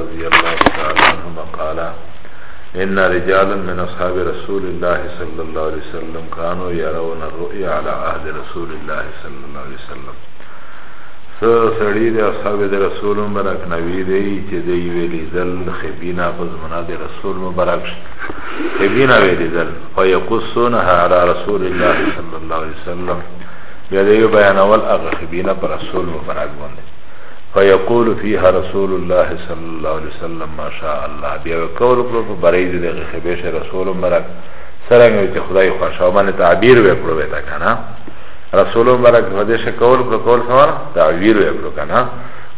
رضی اللہ تعالی عنہما قالا ان رجالا من اصحاب رسول الله صلی اللہ علیہ وسلم كانوا يرون الرؤيا على عهد رسول الله صلی اللہ علیہ وسلم سړی د اصحاب د رسول مبارک نوی دی چې دی ویلی دل خبینا فزمنا د رسول مبارک خبینا ویلی دل فیقصونها على رسول الله صلی الله علیه وسلم بیا دی بیان اول هغه خبینا پر رسول مبارک باندې فيقول فيها رسول الله صلى الله عليه وسلم ما شاء الله بیا کول کړو په بریده د خبيشه رسول مبارک سره یې چې خدای خوښه باندې تعبیر وکړو تا کنه رسول مبارک حدیث کول کړو کول سره تعبیر وکړو کنه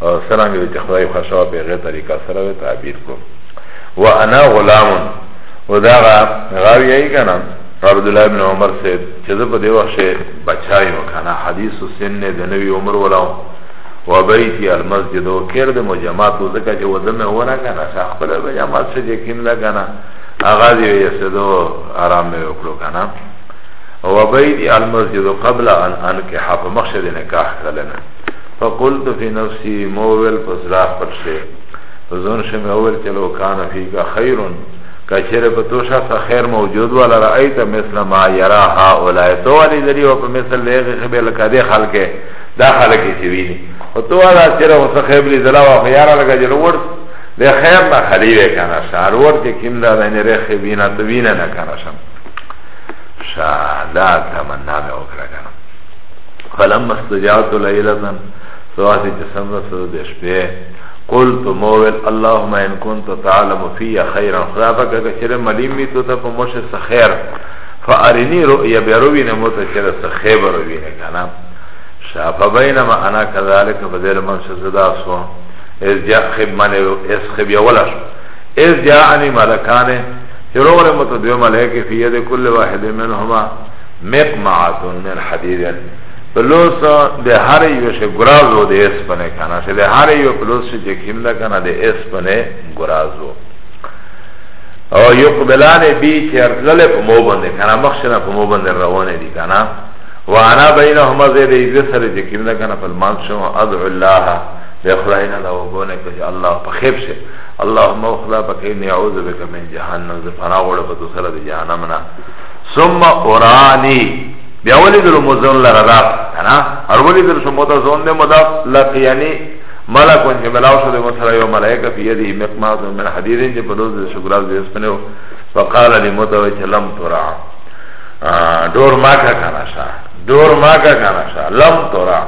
او سره یې چې خدای خوښه په غیر طریقه سره تعبیر کړو وانا غلام ودا غاوی ای کنه عبداللہ ابن عمر سے چیز پا دیوخش بچائی وکانا حدیث و سن دنوی عمر ولاو و بیتی المسجد و کرد مجمعات و ذکر چه وزن هو نکنه شاخ پره مجمعات شه جکیم لکنه آغازی و یسدو آرام می وکلو کنه و بیتی المسجد قبل ان انکحا فمخشد نکاح کلنه فقلت فی نفسی موول فزراح پرشه فزون شمی اول چلو کان فی کا خیرون کچره پتوشا سا خیر موجود والا رأیت مثل ما یرا ها اولای تو والی دری و پا مثل لیغی خبیل کده خلکه دا خلک چې ویني او تو دا سره اوس خیب لري زلا واخ یار لګا جوړ ور د خیر نه خلی وې کنه شار ور کې کیم دا نه رخه وینا تو وینا نه کنه شم شادا تمنا مې وکړه کنه فلم استجاعت لیلتن سواسی جسم رسو د شپې قلت موول اللهم ان كنت تعلم في خيرا خدا پاک اگر چره ملیم می تو ته په مشه خیر فارنی رؤیا بیروینه مو ته چره خیر بیروینه کنه شاف بینما انا کذالک بدل من سزدا سو از جا خب من از خب یولش از جا انی ملکان چروغل متدیو ملکی فی ید کل واحد منهما مقمعات من حدید پلوس ده هر یوش گرازو ده اس پنه کانا شه ده هر یو پلوس چه کم ده کانا ده اس پنه گرازو او یقبلان بی چه ارتلل پا موبنده کانا مخشنا پا موبنده روانه دی کانا وانا بینهما زید ایگره سره جکیم لکنه فالمان شما ادعو اللہ بخلاین اللہ وگونه کجی اللہ پخیب شه اللهم اخلا پکیم نیعوذ بک من جهنم زفنا غوڑ پتو سره دی جهنمنا ثم ارانی بیا ولی دلو مزون لرداف ار ولی دلو شو متزون دی مداف لقیانی ملکون چه ملاو شده مصر یو ملائکه فی یدی مقماز من حدیدین چه پدوز شکراز دی اسپنیو فقال لی متوی چه لم ترا دور ما که کنشا دور ما کا کنا شا لم تورا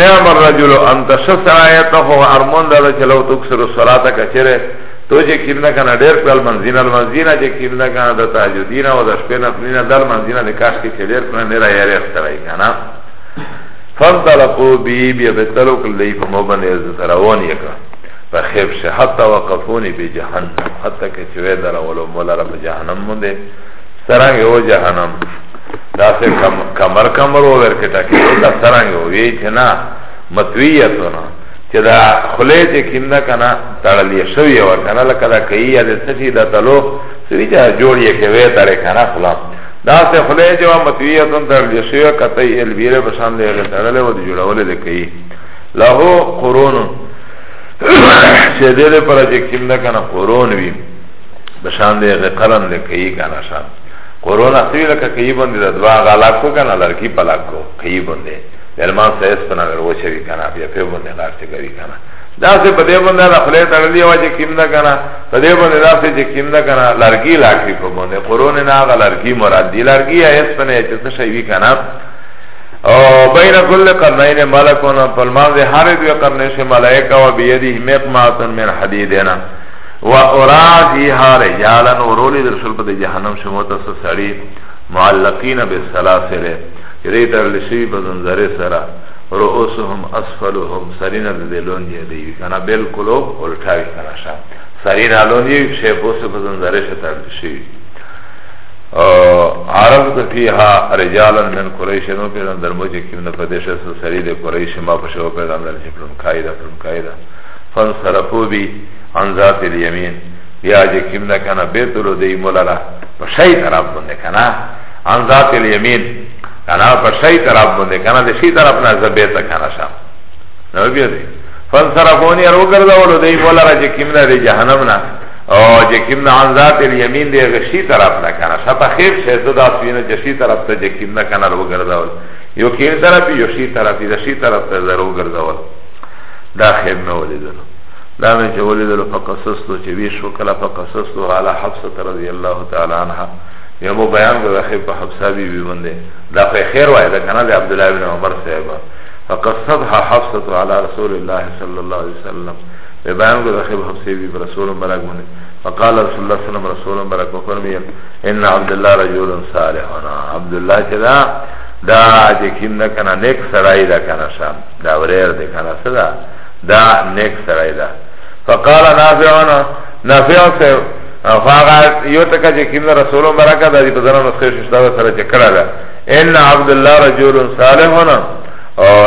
نعم الرجل انت شس آیتا خو ارمان دادا چلو تکسر الصلاة کچره تو چه کم نکنه دیر کل منزین المنزین چه کم نکنه دا تاجدین و دا شپین اپنین دا المنزین دکاش که چه دیر کنه نیره یاری اخترائی کنا فانطلقو بی بی بتلو کل لیف موبن از تروان یکا و خیبش حتی وقفونی بی جهنم حتی که چوه در اولو مولا را بجهنم منده سرانگ او جهنم da se kamar kamar over ke takido ta sarangi hovi Che na matviyato na Che da khule che kimda kana Tarali šovi ova kana Laka da kai ya de saši da talo Suvi cha jodje ke ve tare kana khula Da se khule che va matviyato Tarali šovi ova katai elvire Pasan de ege tarale Vod joda vole de kai Laho koronu Che dele para che kimda kana Koronu vi Pasan de ege kalan de kai kana šan Korona svi laka kiji bondi da dva galako kana larki palako kiji bondi Delman sa espana ver voče vi kana Pia pe bondi larče ga vi kana Da se pa de bondi da khule tarli ova je kim da kana Pa de bondi da se je kim da kana larki lakri ko bondi Korona na aga larki morad di larki ya espana je česna šai vi kana O bina kulle karnain malakona Palman de hare dve karne še malaika wa biyedi hmeqmaatun min hadidena و اورا فيها رجالا ورول در شل په جهنم شمو تاسو سړی معلقین بالسلاسل یری تر لشی په زنجره سره رؤوسهم اسفلهم سرینا دلون دی دی کنه بالکل الټاوی کنه شا سرینا لون دی شه په زنجره شتر شي عرفت فيها رجالا من قريش نو پیران در موجه کمنا پدیش سو سری دی قریش ما پشو پیران لنشی پلون قائده پلون قائده فانصرفو بی عن ذات الیمین بیا جه کم نکنه بیتلو دی مولالا پا شای طرف بنده کنه عن ذات الیمین کنه پا شای طرف بنده کنه دی شی طرف نزه بیتا کنه شا نو بیا دی فانصرفونی رو کردولو دی مولالا جه کم نه دی جهنم نه او جکیم نه عن ذات الیمین دی غشی طرف نه کنه شپه خیر شه دا سوینه جشی طرف ته جکیم نه کنه رو ګرځول یو کیم طرف یو شی طرف دی شی طرف ته زرو ګرځول دا خیر نه ولیدل دا مې چې ولیدل فقصصتو چې ویش وکړه فقصصتو علی حفصه رضی الله تعالی عنها یو مو بیان غوښه په حفصه بیبي باندې دا په خیر وای دا کنه د عبد الله بن عمر صاحب فقصدها حفصه علی رسول الله صلی الله علیه وسلم به بیان غوښه په حفصه بیبي رسول مبارک باندې فقال رسول الله صلی الله علیه وسلم رسول مبارک فرمایي ان عبد الله رجل صالح انا عبد الله چې دا دا چې کینه کنه نیک سړی دا کنه شام دا ورېر دې کنه صدا دا نیک سرائی دا فقال نافعانا نافعان سے فاغا یو تکا چه کم دا رسولو مرکا دا دی پزنان اس خیش اشتاو سر چه کرا دا این عبدالله رجول صالحونا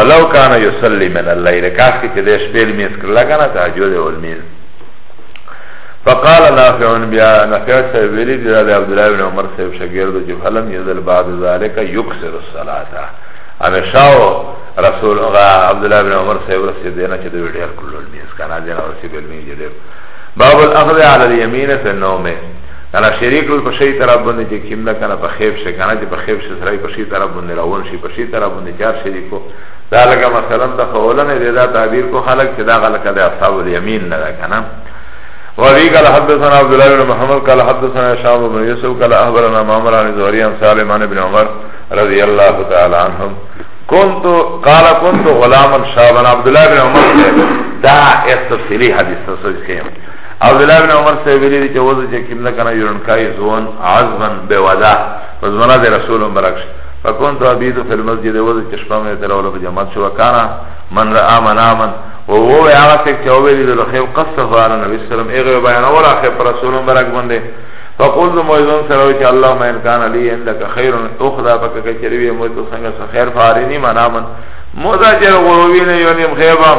لو کانا یسلی من اللہ رکاس که چه دیش پیل میز کرلا کانا تحجود والمیز فقال نافعون بیا نافع صاحب ویلی دی دا عبدالله بن عمر صاحب شگردو چه فلم یزل بعد ذالک یکسر الصلاة امشاو رسول الله عبد الله بن عمر صاحب رسول دینا چې دوی ډیر کولول میس کنه دینا رسول علمی جدی باب الاخذ على اليمين في النوم کنه شریک په شی طرف باندې چې کیمله کنه په خیب شي کنه چې په خیب شي سره په شی طرف باندې روان شي په شی طرف باندې چار شریکو دا لکه مثلا د خولنه دا تعبیر کو خلق چې دا غلکه د اصحاب الیمین نه کنه وابي قال حدثنا عبد الله بن محمد قال حدثنا هشام بن يوسف قال اخبرنا معمر عن زهري عن سالم عن ابن عمر رضی اللہ تعالی عنہم كنت قال كنت غلاما شابا عبد الله بن عمر سے دا اس تفصیلی حدیث سوچ کے عبد الله بن عمر سے ویلی دی چوز چ کیم نہ کنا یون کای زون عزما بودا فزمنا دے رسول برکش فكنت ابيد في المسجد وذ چشمه میں تر اول جماعت شو کانا من را مناما وهو يعرف چوبلی دل خیب قصف علی نبی صلی اللہ علیہ وسلم ایغه بیان اور اخر رسول برک بندے فقل دو مویزون سرو چه اللهم انکان علی اندک خیرون اخدا پک کچروی مویزو سنگا سخیر فارینی منامن موزا چر غروبین یونیم خیبا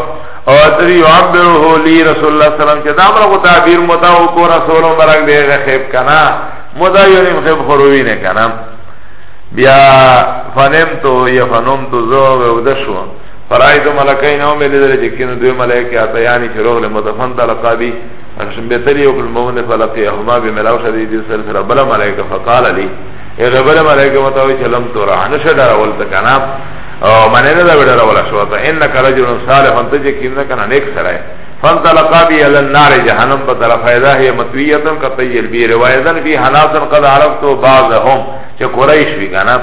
او اتری یعبره لی رسول اللہ سلام چه دام رغو تعبیر متاو کو رسولم برک دیگه خیب کنا موزا یونیم خیب غروبین کنا بیا فنم تو یا فنم تو زو و ودشوان فرائض ملکین او ملی دلی جکینو دوی ملیکی آتا یعنی چه روح لمتفن تلقا بی انشم بیتلی اکل مومن فلقی اهما بی ملاو شدی دی سر سر بلا ملیک فقال لی اغه بلا ملیک متاوی چه لم تورا نشه دارول تکناب او منه نده بدارول شواتا انکا رجل صالح انتا جکینو کنا نیک سرائی فانطلقا بی علی النار جهنم بطرف ایده هی متویتن کتیل بی روایتن فی حناسن قد عرفتو بعضهم چه قریش بی کناب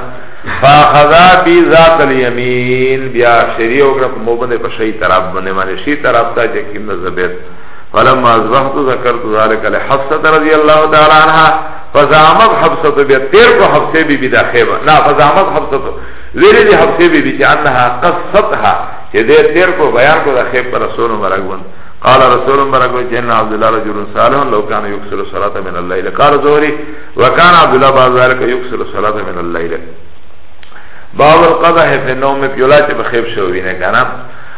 فاخذا بی ذات الیمین بیا شری وګړه په موبنه په شی طرف باندې باندې شی طرف ته چې کیم زبید فلما اصبحت ذکرت ذلك لحفصه رضی الله تعالی عنها فزامت حفصه بیا تیر کو حفصه بی بی داخبه نا فزامت حفصه ویلی دی حفصه بی بی چې انها قصتها چې دې تیر کو بیان کو داخب پر رسول مرغون قال رسول مرغون جن عبد الله رجل صالح لو كان يكسر الصلاه من الليل قال زهري وكان عبد الله بعد ذلك يكسر الصلاه من الليل باب القضاء في النوم بيولا چه بخيب شو بینه کنم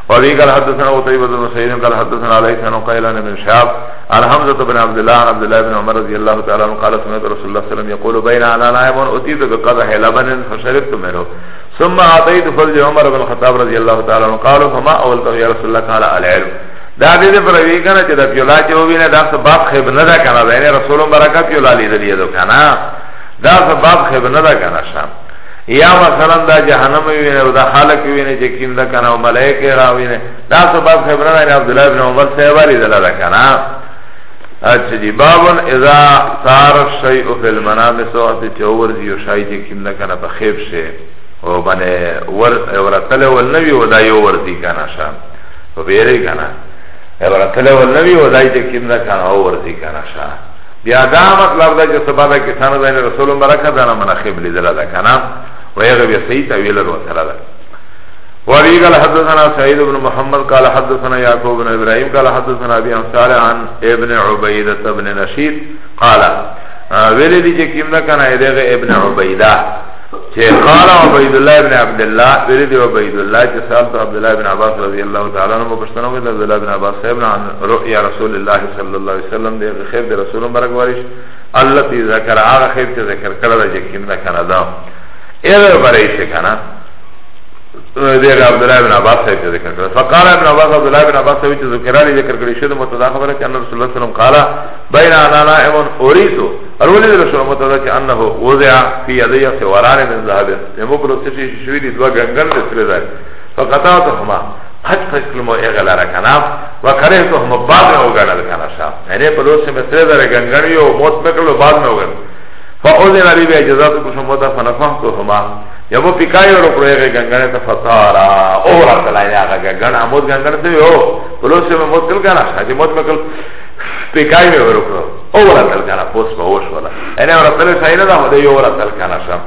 وابي قال حدثنا قتيبة بن سعيد قال حدثنا علي بن قيلان بن شهاب عن حمزة بن عبد الله عن عبد الله بن عمر رضي الله تعالى عنه قال سمعت رسول الله صلى الله عليه وسلم يقول بين انا نائم اتيت بقدح لبن فشربت منه ثم اعطيت فرج عمر بن الخطاب رضي الله تعالى عنه قال فما اولت يا رسول الله قال العلم دا دې پر وی کنه چې د پیولا چې وینه دا سبب خیب نه دا کنه دا رسول برکات پیولا لیدلی دا کنه دا سبب خیب نه دا کنه شام یا مثلا دا جهنم وینه او دا خالق وینه چې کیندا کنه او ملائکه را وینه دا سبب خبره نه عبد الله ابن عمر صاحب علی دلاله کنه اچھا جی بابن اذا سار الشیء فی المنام سوات چور دیو شای چې کیندا کنه په خیب شه او باندې ور ورتل ول نبی ودا یو ورتی کنه شام په بیره کنه ورتل ول نبی ودا چې کیندا کنه او ورتی کنه شام بیا دا مطلب دا چې سبب کې ثانه رسول برکت دا نه منخیب لیدل دا کنه ويغه به صحیح تعویل ور سره ده وابي قال حدثنا سعيد بن محمد قال حدثنا يعقوب بن ابراهيم قال حدثنا ابي امثال عن ابن عبيده بن نشيد قال ویلی دی چې کیم نه کنه دغه ابن عبیده چې قال عبید الله ابن عبد الله ویلی دی عبید الله چې صاحب عبد الله ابن عباس رضی الله تعالی عنہ پښتنو کې عبد الله ابن عباس صاحب عن رؤيا رسول الله صلی الله علیه وسلم دی خیر دی رسول مبارک وارث الله تی ذکر هغه خیر چې ذکر کړل چې کیم نه کنه دا ایره برای چه کنه دیگه عبدالله ابن عباس صاحب چه ذکر کرده فقال ابن عباس عبدالله ابن عباس صاحب چه ذکرالی ذکر کرده شده متدا خبره چه انه رسول الله سلم قالا بین انا نائمون اوریتو ارولی در رسول متدا چه انه وضع فی یدیه سواران من ذهبه یمو پرستشی شویدی دو گنگن رسول دار فقطاتهما حج فکلمو اغلا رکنام و کره تو هم بعد میں اگرد کنا شا یعنی پلوسی میں سرے در گنگنیو موت مکلو بعد میں اگرد فاذن ابي باجازات کو شمدا فنفحت هما jabo pikayo ro proyege gangane ta fatara ora talaya ga gangana mod gangane te yo polo se me mod kal gana haje mod me kal pikayo ro pro ora tal gana pos pa os wala ene ora tale saira da hode yo ora tal gana sha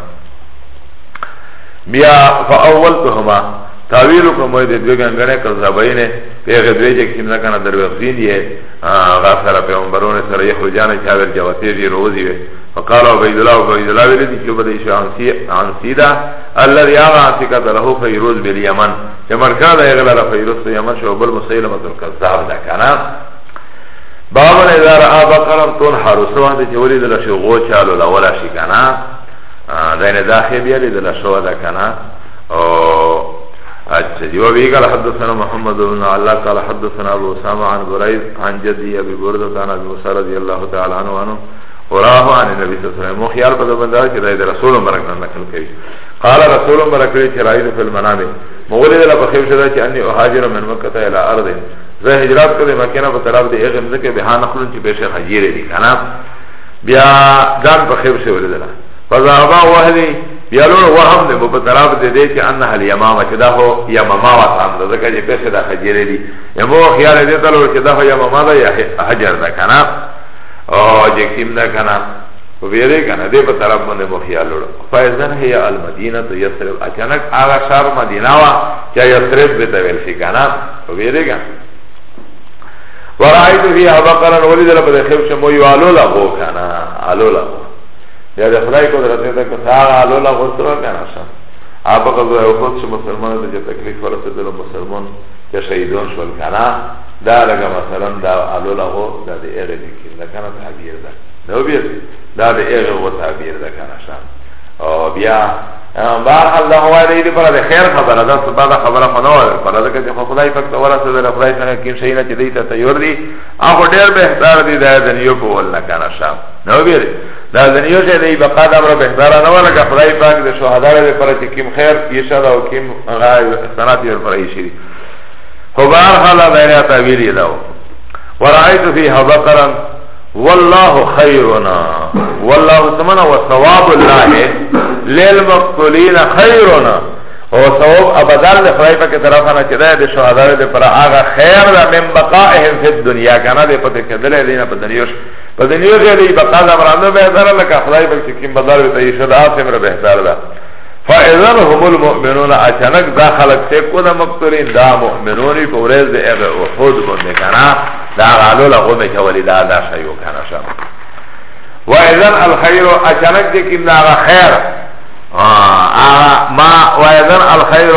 bia fa awwal tuhuma tawil ko mo de dve gangane kal zabaine pege dve je kimna kana darwe khin ye ga sara pe umbarone sara ye khujane chaver jawate di rozi ve فقال عبید الله عبید الله ویلی دی کلو بدیش عنسی دا الَّذی آغا عنسی کتا لہو فیروز بل یمن چه مرکان دا اغلالا فیروز تو یمن شو بل مسیلمت القذاب دا کنا بابن ادار آبا قرم تون حروسو هنده چه ولی دلشو غو چالو لولا شی کنا دین دا خیبیا لی دلشو دا کنا اچھا جی وابی قال حدثنا محمد بن اللہ قال حدثنا ابو سامع عن برائد عن جدی ابی بردتان ابی مسار رضی اللہ تعالی عنہ عنہ وراه عن النبي صلى الله عليه وسلم خیال په بندا چې راي د رسول مبارک نه نقل کوي قال رسول مبارک چې راي په المنام مولد له بخیر شدا چې اني اهاجر من مکه الى ارض زه هجرت کړم مکه نه په طرف د هغه مزکه به نه خلن چې بشه حجیر دي کنه بیا ځان بخیر شو ولدلا فذهبا وهلي بیا لور وهم دې په طرف دې دې چې انها الیمامه چې دا هو یماما وا تام دا چې بشه دا حجیر دي یمو خیال دې تلو چې دا هو یماما دا یا حجر دا کنه جکیم دا کنا ویره کنا دی په طرف باندې مو خیال وړو فایزن هي المدینه تو یسرب اچانک هغه شهر مدینه وا چې یسرب به ته ویل شي کنا ویره کنا ورایت فی بقرن ولید رب ده خیب شمو یالو لا بو کنا الو لا یا د خدای قدرت ته کو سار الو لا غسر کنا شم ابقر خود مسلمان ته تکلیف ورته مسلمان که شهیدون شول کنا دا لگه مثلا دا علولغو دا ده اغه نکیر ده کنا تعبیر ده نو بیر دا ده اغه و تعبیر ده کنا شان او بیا بارحال دا هوای ده ایده پرا ده خیر خبره ده سبا ده خبره خنوه پرا ده که خدای فکت ورسه ده خدای سنگه کم شهینا چه دیتا تیور دی آخو دیر بهتر دی ده دنیو کول نکنا شان نو بیر دا دنیو شه دی بقا دا برا بهتر نو لگه خدای پاک ده شهدار ده پرا چه کم خیر یشه ده و کم غای سناتی ور پرا یشه دی فبار حالا دینیا تابیری داو ورائیتو فیها بقرن والله خیرنا والله سمنا وثواب الله للمقتولین خیرنا او ثواب ابدال ده خدای پاک طرفا نه چدا ده شهدا ده پر هغه خیر ده من بقائهم فی الدنیا کنه ده پته کدل ده نه په دنیوش په دنیوش ده بقا ده مرانده به زره لکه خدای پاک چې کیم بدل وي ته شدا سمره بهتر ده فاذن هم المؤمنون اچانک دا خلق سے کو دا مقتولین دا مؤمنونی پورز دے اغه احد بنده کنا دا غالو لغو مچولی دا دا شیو کنا شم و اذن الخیر اچانک دے کم دا خیر ما و اذن الخیر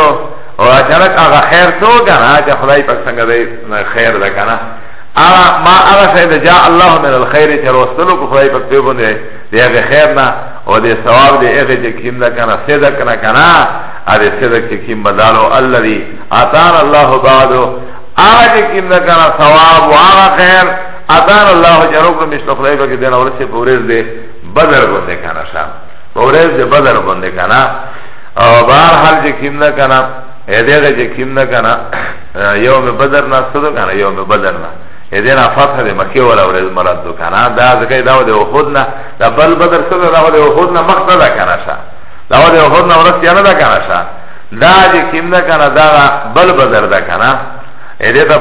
و اچانک اغه خیر تو کنا چه خدای پک سنگ دے خیر دا کنا ما اغه شید جا الله من الخیر چه رسولو کو خدای پک دے بنده دیگه خیر نه او دی ثواب دی اغه چې کیم دا کنه صدق نه کنه ا دی صدق چې کیم بدالو الذی اتان الله بعدو ا دی کیم دا کنه ثواب او هغه خیر اتان الله جروکم مستخلیق کې دین اورسه پورز دی بدر کو ته کنه شام پورز دی بدر باندې کنه او بار حال چې کیم دا کنه ا دیغه چې کیم دا کنه یوم بدر نه صدق کنه یوم بدر نه Eden a fatha de Mekhi wala urez marad do kana Da zakai dao de Uhud na Da bal badr sada dao de Uhud na Mekh da kana ša Dao de Uhud na urez tijana da kana ša Da je kim da kana da bal badr da kana Ede da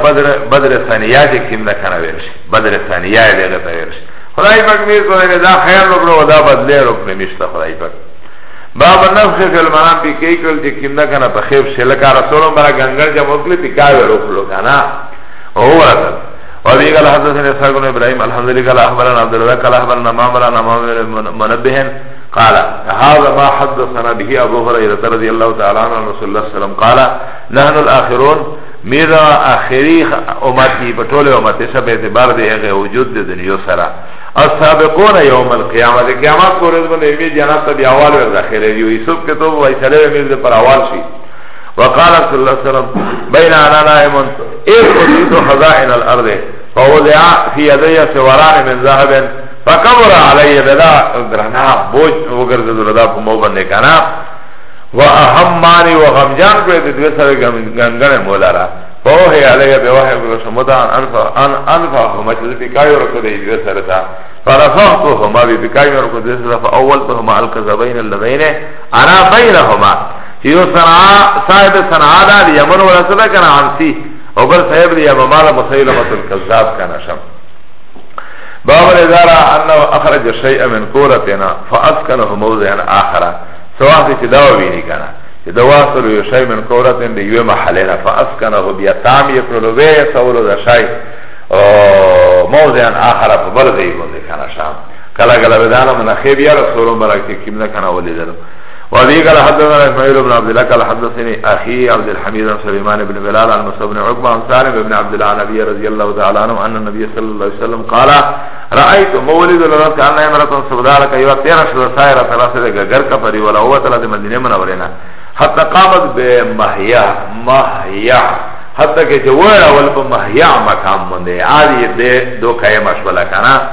badr saniya je kim da kana verši Badr saniya je da verši Hudai pak mir to ene da khair rukno Da badle rukne mishta Hudai pak باب نفخ فی المنام پی کئی کل چی کم نکنه پخیب شلکا رسولم برا گنگر جا مکلی پی کاوی روخ لکانا او ورسل وابي قال حدثنا اسحاق بن ابراهيم الحمدلله قال اخبرنا عبد الله قال اخبرنا مامرنا مامر منبه قال هذا ما حدثنا به ابو هريره رضي الله تعالى عنه رسول الله صلى الله عليه وسلم قال نحن الاخرون میرا آخری امتی بطول امتی سب اعتبار دی اغی وجود دی دنیو سرا السابقون یوم القیامت قیامت کو رضبن امی جنات تبی اول ور داخل دیو یسوب کتوب و ایساله امیر دی پر اول شید وقال صلى الله عليه وسلم بين أنا نائم إذ أتيت خزائن الأرض فوضع في يدي سواران من ذهب فكبر علي بدا درنا بوج وغرز دردا پمو بندے كانا واهماني وغمجان کو دې دوی سره غنګنه مولا علي بواه برسمدان انفا ان انفا مجلس في بکایو رکو دې دوی سره تا فرفعتهما بکایو رکو دې سره فاولتهما الكذبين اللذين انا بينهما یو سنا صاحب سنا دا دی یمن ولا صدا کنا عنسی او بل صاحب دی امام مال مسیلمۃ الکذاب کنا شم باب الادارة انه اخرج شیئا من کورتنا فاسکنه موضعا آخر سواء کی دوا وینی کنا چې دا واصل یو شی من کورتن دی یو محلنا فاسکنه بیا تام یکلو وی ثور دا شی او موضعا آخر په بل دی باندې کنا شم کلا کلا بدانه من خیبیا رسول برکت کیم نه کنا ولیدلو وابي قال حدثنا اسماعيل بن عبد الله قال حدثني اخي عبد الحميد بن سليمان بن بلال عن مصعب بن عقبه عن سالم بن عبد الله النبي رضي الله تعالى عنه ان النبي صلى الله عليه وسلم قال رايت مولد الرات كان امراه سوداء كيوا أيوة تيرش سايرا ثلاثه غير كفري ولا هو ثلاثه مدينه منورنا حتى قامت بمحيا محيا حتى کہ جو بمحيا مقام من عادي دے دو قائم اشولا کنا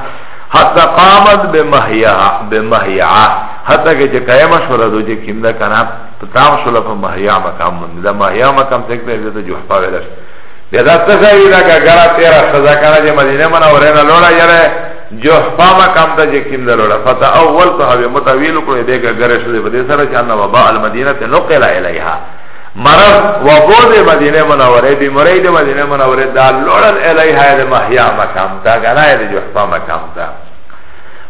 حتى قامت بمحيا بمحيا حتی که چه قیمه شورا دو چه کم ده کنه تو تام شولا پا محیا مکام مند ده محیا مکام سکتا ہے تو جوحپا ویلش بیدا تسوی ده که گره تیرا سزا کنه چه مدینه منا ورین لوڑا یره جوحپا مکام ده چه کم ده لوڑا فتا اول تو حبی متویل کنه ده که گره شده بده سر چانده وبا المدینه تی نقل الیها مرض وبو ده مدینه منا وره بیموری ده مدینه منا وره ده لوڑا الیها ده محیا مکام ده گناه ده جوحپا مکام ده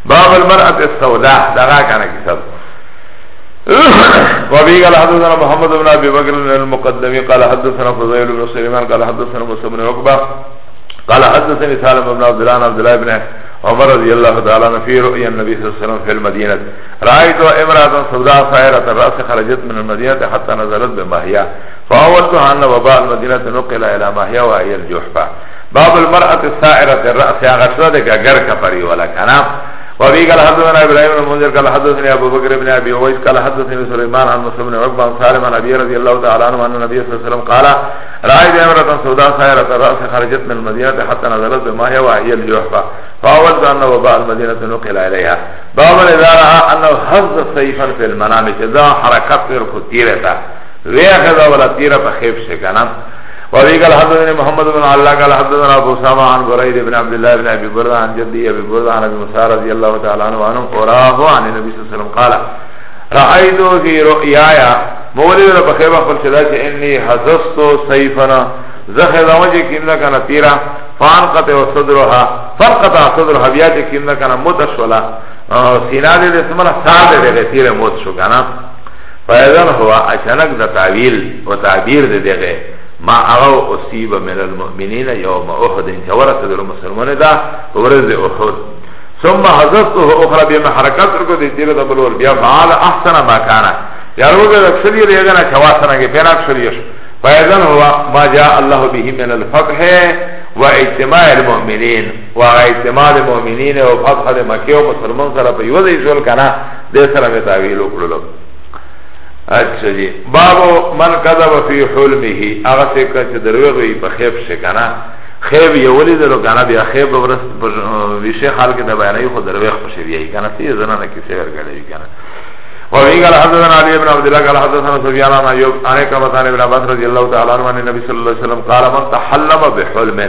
باب المرأة السوداء دغا كان كتاب وابي قال حدثنا محمد بن ابي بكر المقدمي قال حدثنا فضيل بن سليمان قال حدثنا مسلم بن عقبه قال حدثني سالم بن عبد الله عبد الله بن عمر رضي الله تعالى عنه في رؤيا النبي صلى الله عليه وسلم في المدينة رأيت امرأة سوداء صائرة الرأس خرجت من المدينة حتى نزلت هي فأولتها أن وباء المدينة نقل إلى هي وهي الجحفة باب المرأة السائرة الرأس يا غشرة دك أجر كفري ولا وابي قال حدثنا ابراهيم بن منذر قال حدثني ابو بكر بن ابي اويس قال حدثني سليمان عن مسلم بن عقبه عن سالم عن ابي رضي الله تعالى عنه ان النبي صلى الله عليه وسلم قال رايت امراه سوداء سائره الراس خرجت من المدينه حتى نزلت بما هي وهي الجحفه فاولت ان وباء المدينه نقل اليها باب اذا راى انه هز سيفا في المنام اذا حركت في الكثيره ويأخذ ولا تيره فخيف شكنا وابي قال حدثنا محمد بن الله قال حدثنا ابو اسامه عن بريد بن عبد الله بن ابي برده عن جدي ابي برده عن ابي موسى رضي الله تعالى عنه وعنه قراه عن النبي صلى الله عليه وسلم قال رايت في رؤياي مولد بخيبه فلشدات اني حذفت سيفنا زخذ وجه كنا كان تيرا فانقطع صدرها فانقطع صدرها بيات كنا كان متشولا آه، سینه دې سمره ساده دې تیره موت شو کنه فایذن هوا اچانک د ما اغو اصیب من المؤمنین یوم احد انچه ورسد المسلمان دا ورز احد ثم حضرته اخرى بیم حرکت رکو دی تیر دا بلور بیا فعال احسن ما کانا یا روگر اکسلی ریگنا چواسنا که پین اکسلیش فیدن هو ما جاء الله به من الفتح و اجتماع المؤمنین و اجتماع المؤمنین و فتح دا مکیو مسلمان سر پیوز ایسول کنا دی سر متاویلو کلو اچھا جی بابو من قذب فی حلمه اغا سے کچھ دروغی پا خیب شکنا خیب یولی درو کنا بیا خیب ورست ویشی خال که دبایانی خود دروغ پشی بیایی کنا سی زنانا کسی ورگلی کنا وفي قال حدثنا علي بن عبد الله قال حدثنا سفيان عن ايوب عن كما ابن عباس رضي الله تعالى عنه عن النبي صلى الله عليه وسلم قال من تحلم بحلم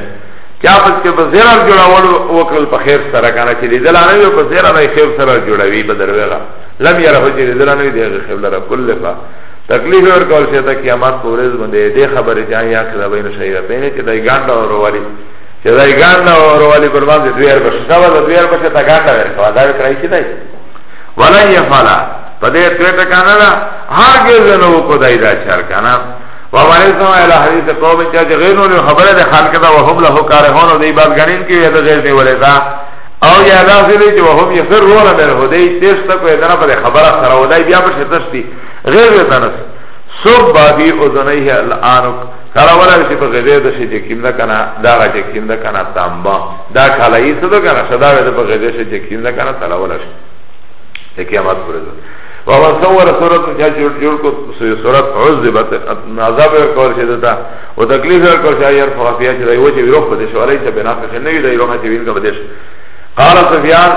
چاپس کې په زیرار جوړول وکړل په خیر سره کنه چې دلانه په زیرار نه خیر سره جوړوي بدرويغه لم یره حجر دلانوی دیگه خبل را کل فا تکلیف ورکول شیطا قیامت پورز بنده دی خبر جان یا خدا بین شیرتین چه دای گانده و روالی چه دای گانده و روالی برمان دی دویر بشه سوا دویر بشه تا گانده ورکوا دا بکرائی چی دای ولن یفالا پا دی اتویتا کانا دا هرگز نو کو دای دا چار کانا وامانی سما الى حدیث قوم چاچه غیر نولی خبره دی خالک دا وهم لحو کارهون و دی بازگانین کی ویده غیر نیولی دا او یا داسې دی چې وهم یفرون من هدی تیښته کوي دا په خبره سره ودای بیا به تشتي غیر وتنس سب بادی اذنیه الانک کله ولا چې په غدې د شي چې کیمدا کنه دا را چې کیمدا کنه تامبا دا کله یې څه ده کنه صدا وې په غدې شي چې کیمدا کنه تعالی ولا شي د قیامت پرې ده و ما صور صورت چې جوړ جوړ کو صورت عذبت عذاب کول شي ده او تکلیف کول شي یار فقیا چې دی و چې ویروخ په دې شوالې چې بنا په نه وی دی روغه چې ویل کا په دې قال سفيان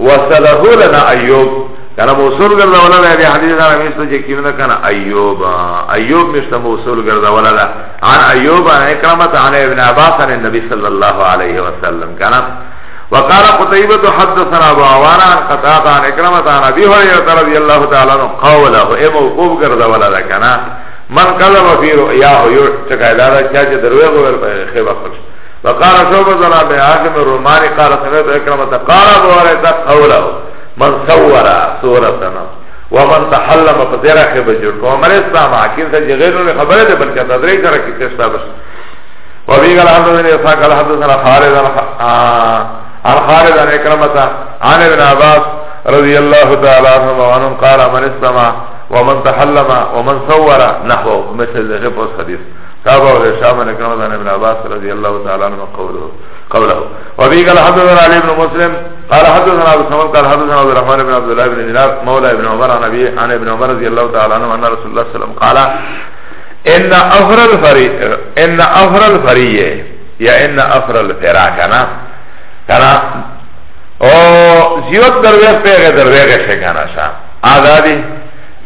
وصله لنا ايوب كان موصول گردا ولا لا دي حديث انا مستو جكينا كان ايوب ايوب مش موصول گردا ولا لا عن ايوب عن اكرمه عن ابن عباس عن النبي صلى الله عليه وسلم كان وقال قتيبة حدثنا ابو عوان عن قتادة عن اكرمة عن ابي هريرة رضي الله تعالى عنه قوله اي موقوف گردا ولا لا كان من كذب في رؤياه يرتقى دارا چاچ دروغ ور خيبه خلص فقال شعبتنا بحاكم الروماني قال سمعت اكرمة قال ابو هريره قوله من صور صورتنا ومن تحلم فذرا خبجر عمر اسلام حکیم سے غیر نے خبر ہے بلکہ تدری کر کہ کس طرح وفي قال حدثنا إسحاق قال حدثنا خالد عن خالد عن إكرمة عن ابن عباس رضي الله تعالى عنهم وعنهم قال من استمع ومن تحلم ومن صور نحو مثل غفظ حديث تابع الشام عن اكرمة عن ابن عباس رضي الله تعالى عنه قوله قوله وفي قال حدثنا علي بن مسلم قال حدثنا ابو سمد قال حدثنا عبد الرحمن بن عبد الله بن دينار مولى ابن عمر عن ابي عن ابن عمر رضي الله تعالى عنه ان رسول الله صلى الله عليه وسلم قال ان افر الفري ان افر الفري يا ان افر الفرا انا كان او زیوت درویش پیغه درویغه شکانا شا آدادی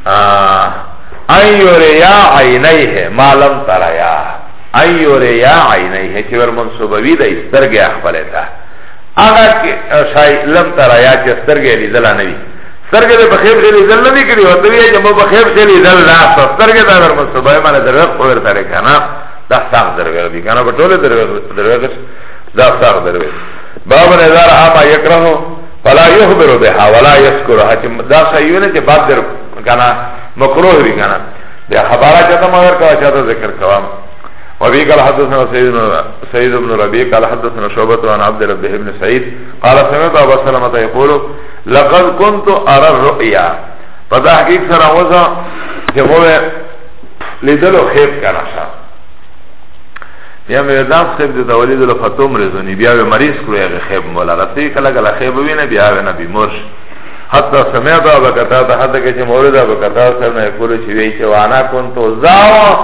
آه ایوریا عینیه ما لم تریا ایوریا عینیه چې ور منسوبوي د سترګې خپل ته هغه شای لم تریا چې سترګې لیدل نه وي سترګې د بخیر کې لیدل نه کړي او دوی چې مو بخیر کې لیدل نه سترګې دا ور منسوبه باندې درغ پر تر کنه دا څنګه درغ دي کنه په ټوله درغ درغ دا څنګه درغ باب نه زار اما یکره فلا یخبر بها ولا یذکرها چې دا شایونه چې بعد در کنه مکروه دی کنه بیا خبره چاته مگر کوا چاته ذکر کوام وبي قال حدثنا سيد بن سيد بن ربيع قال حدثنا شعبة عن عبد ربه بن سعيد قال سمعت ابو سلمة يقول لقد كنت ارى الرؤيا فذا حقيق سرا وزا جمعه لدلو خيب کنا شا بیا مې دام خیب د تولید له فتوم رزونی بیا مریض کړو هغه خیب مولا رسی کله کله خیب وینه بیا ونه بیمار شي حتی سمیت آبا کتا تا حتی کچه مورد آبا کتا سر نیکولو چی ویچه وانا کن تو زاو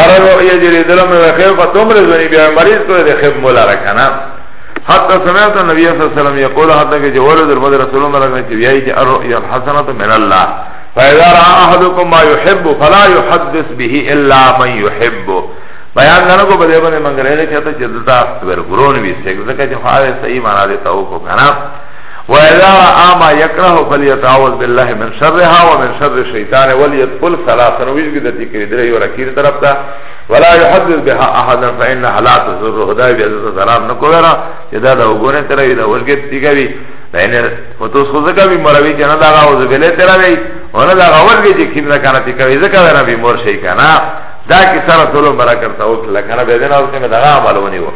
آرگو یه جری دلم و خیب و تم رزونی بیا مریض تو ده خیب مولا رکنا حتی سمیت نبی صلی اللہ علیہ وسلم یقول حتی کچه ولد رمد رسول اللہ رکنا چی بیایی چی الرؤی الحسنت من اللہ فَإِذَا رَعَا أَحَدُكُمْ مَا يُحِبُّ فَلَا يُحَدِّثْ بِهِ إِلَّا مَنْ يُحِبُّ بیان دانو کو بده بنده منگره ده چه تا چه دلتا ورگرون بی سیگ زکا چه خواه سعی مانا ده تاو کو کنا وإذا آما يكره فليتعوذ بالله من شرها ومن شر الشيطان وليدخل ثلاثا ويجد ذكر دري وركير طرف تا ولا يحدث بها احدا فإنها لا تضر هداي بيزت سلام نكورا يدا دا وګونه تر وی دا ورګت دیګوي دینه وتو سوزګه وی مروي کنه دا غوز بلې تر وی ونه دا ورګي چې کینه کنه تی کوي زکه ورا به مور شي کنه دا کی سره ټول برکت او لکنه به دین او څنګه دا عملونی وو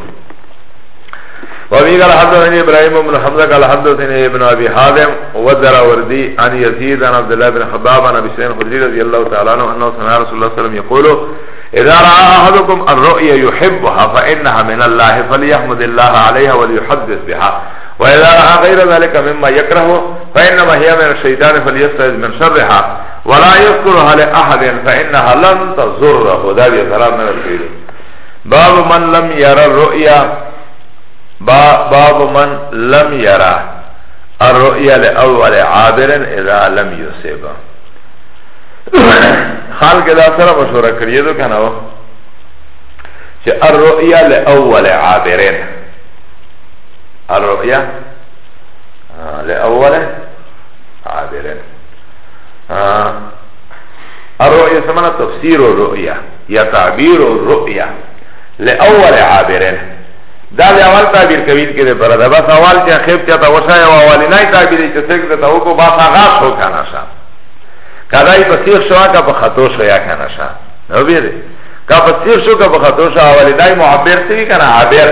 وابي قال حدثني ابراهيم بن حمزه قال حدثني ابن ابي حازم والدراوردي عن يزيد عن عبد الله بن خباب عن ابي سعيد الخدري رضي الله تعالى عنه انه سمع رسول الله صلى الله عليه وسلم يقول اذا راى احدكم الرؤية يحبها فانها من الله فليحمد الله عليها وليحدث بها واذا راى غير ذلك مما يكره فانما هي من الشيطان فليستعذ من شرها ولا يذكرها لاحد فانها لن تزره ذلك كلام من الشيطان باب من لم يرى الرؤيا با باب من لم يرى الرؤيا لأول عابر اذا لم يصيب خالق دا سره مشوره کړی دو کنه و الرؤيا لأول عابر الرؤيا لأول عابر الرؤيا سمنا تفسير الرؤيا يا تعبير الرؤيا لأول عابر دا د اول تعبیر کوي کې د پر دا بس اول چې خیب چې تا وشای او اول نه تعبیر چې څنګه ته وکړو با هغه شو کنه شا کدای په سیر شو کا په خطو شو یا کنه شا نو بیره کا په سیر شو کا په خطو شو اول دای معبر سی کنه عابر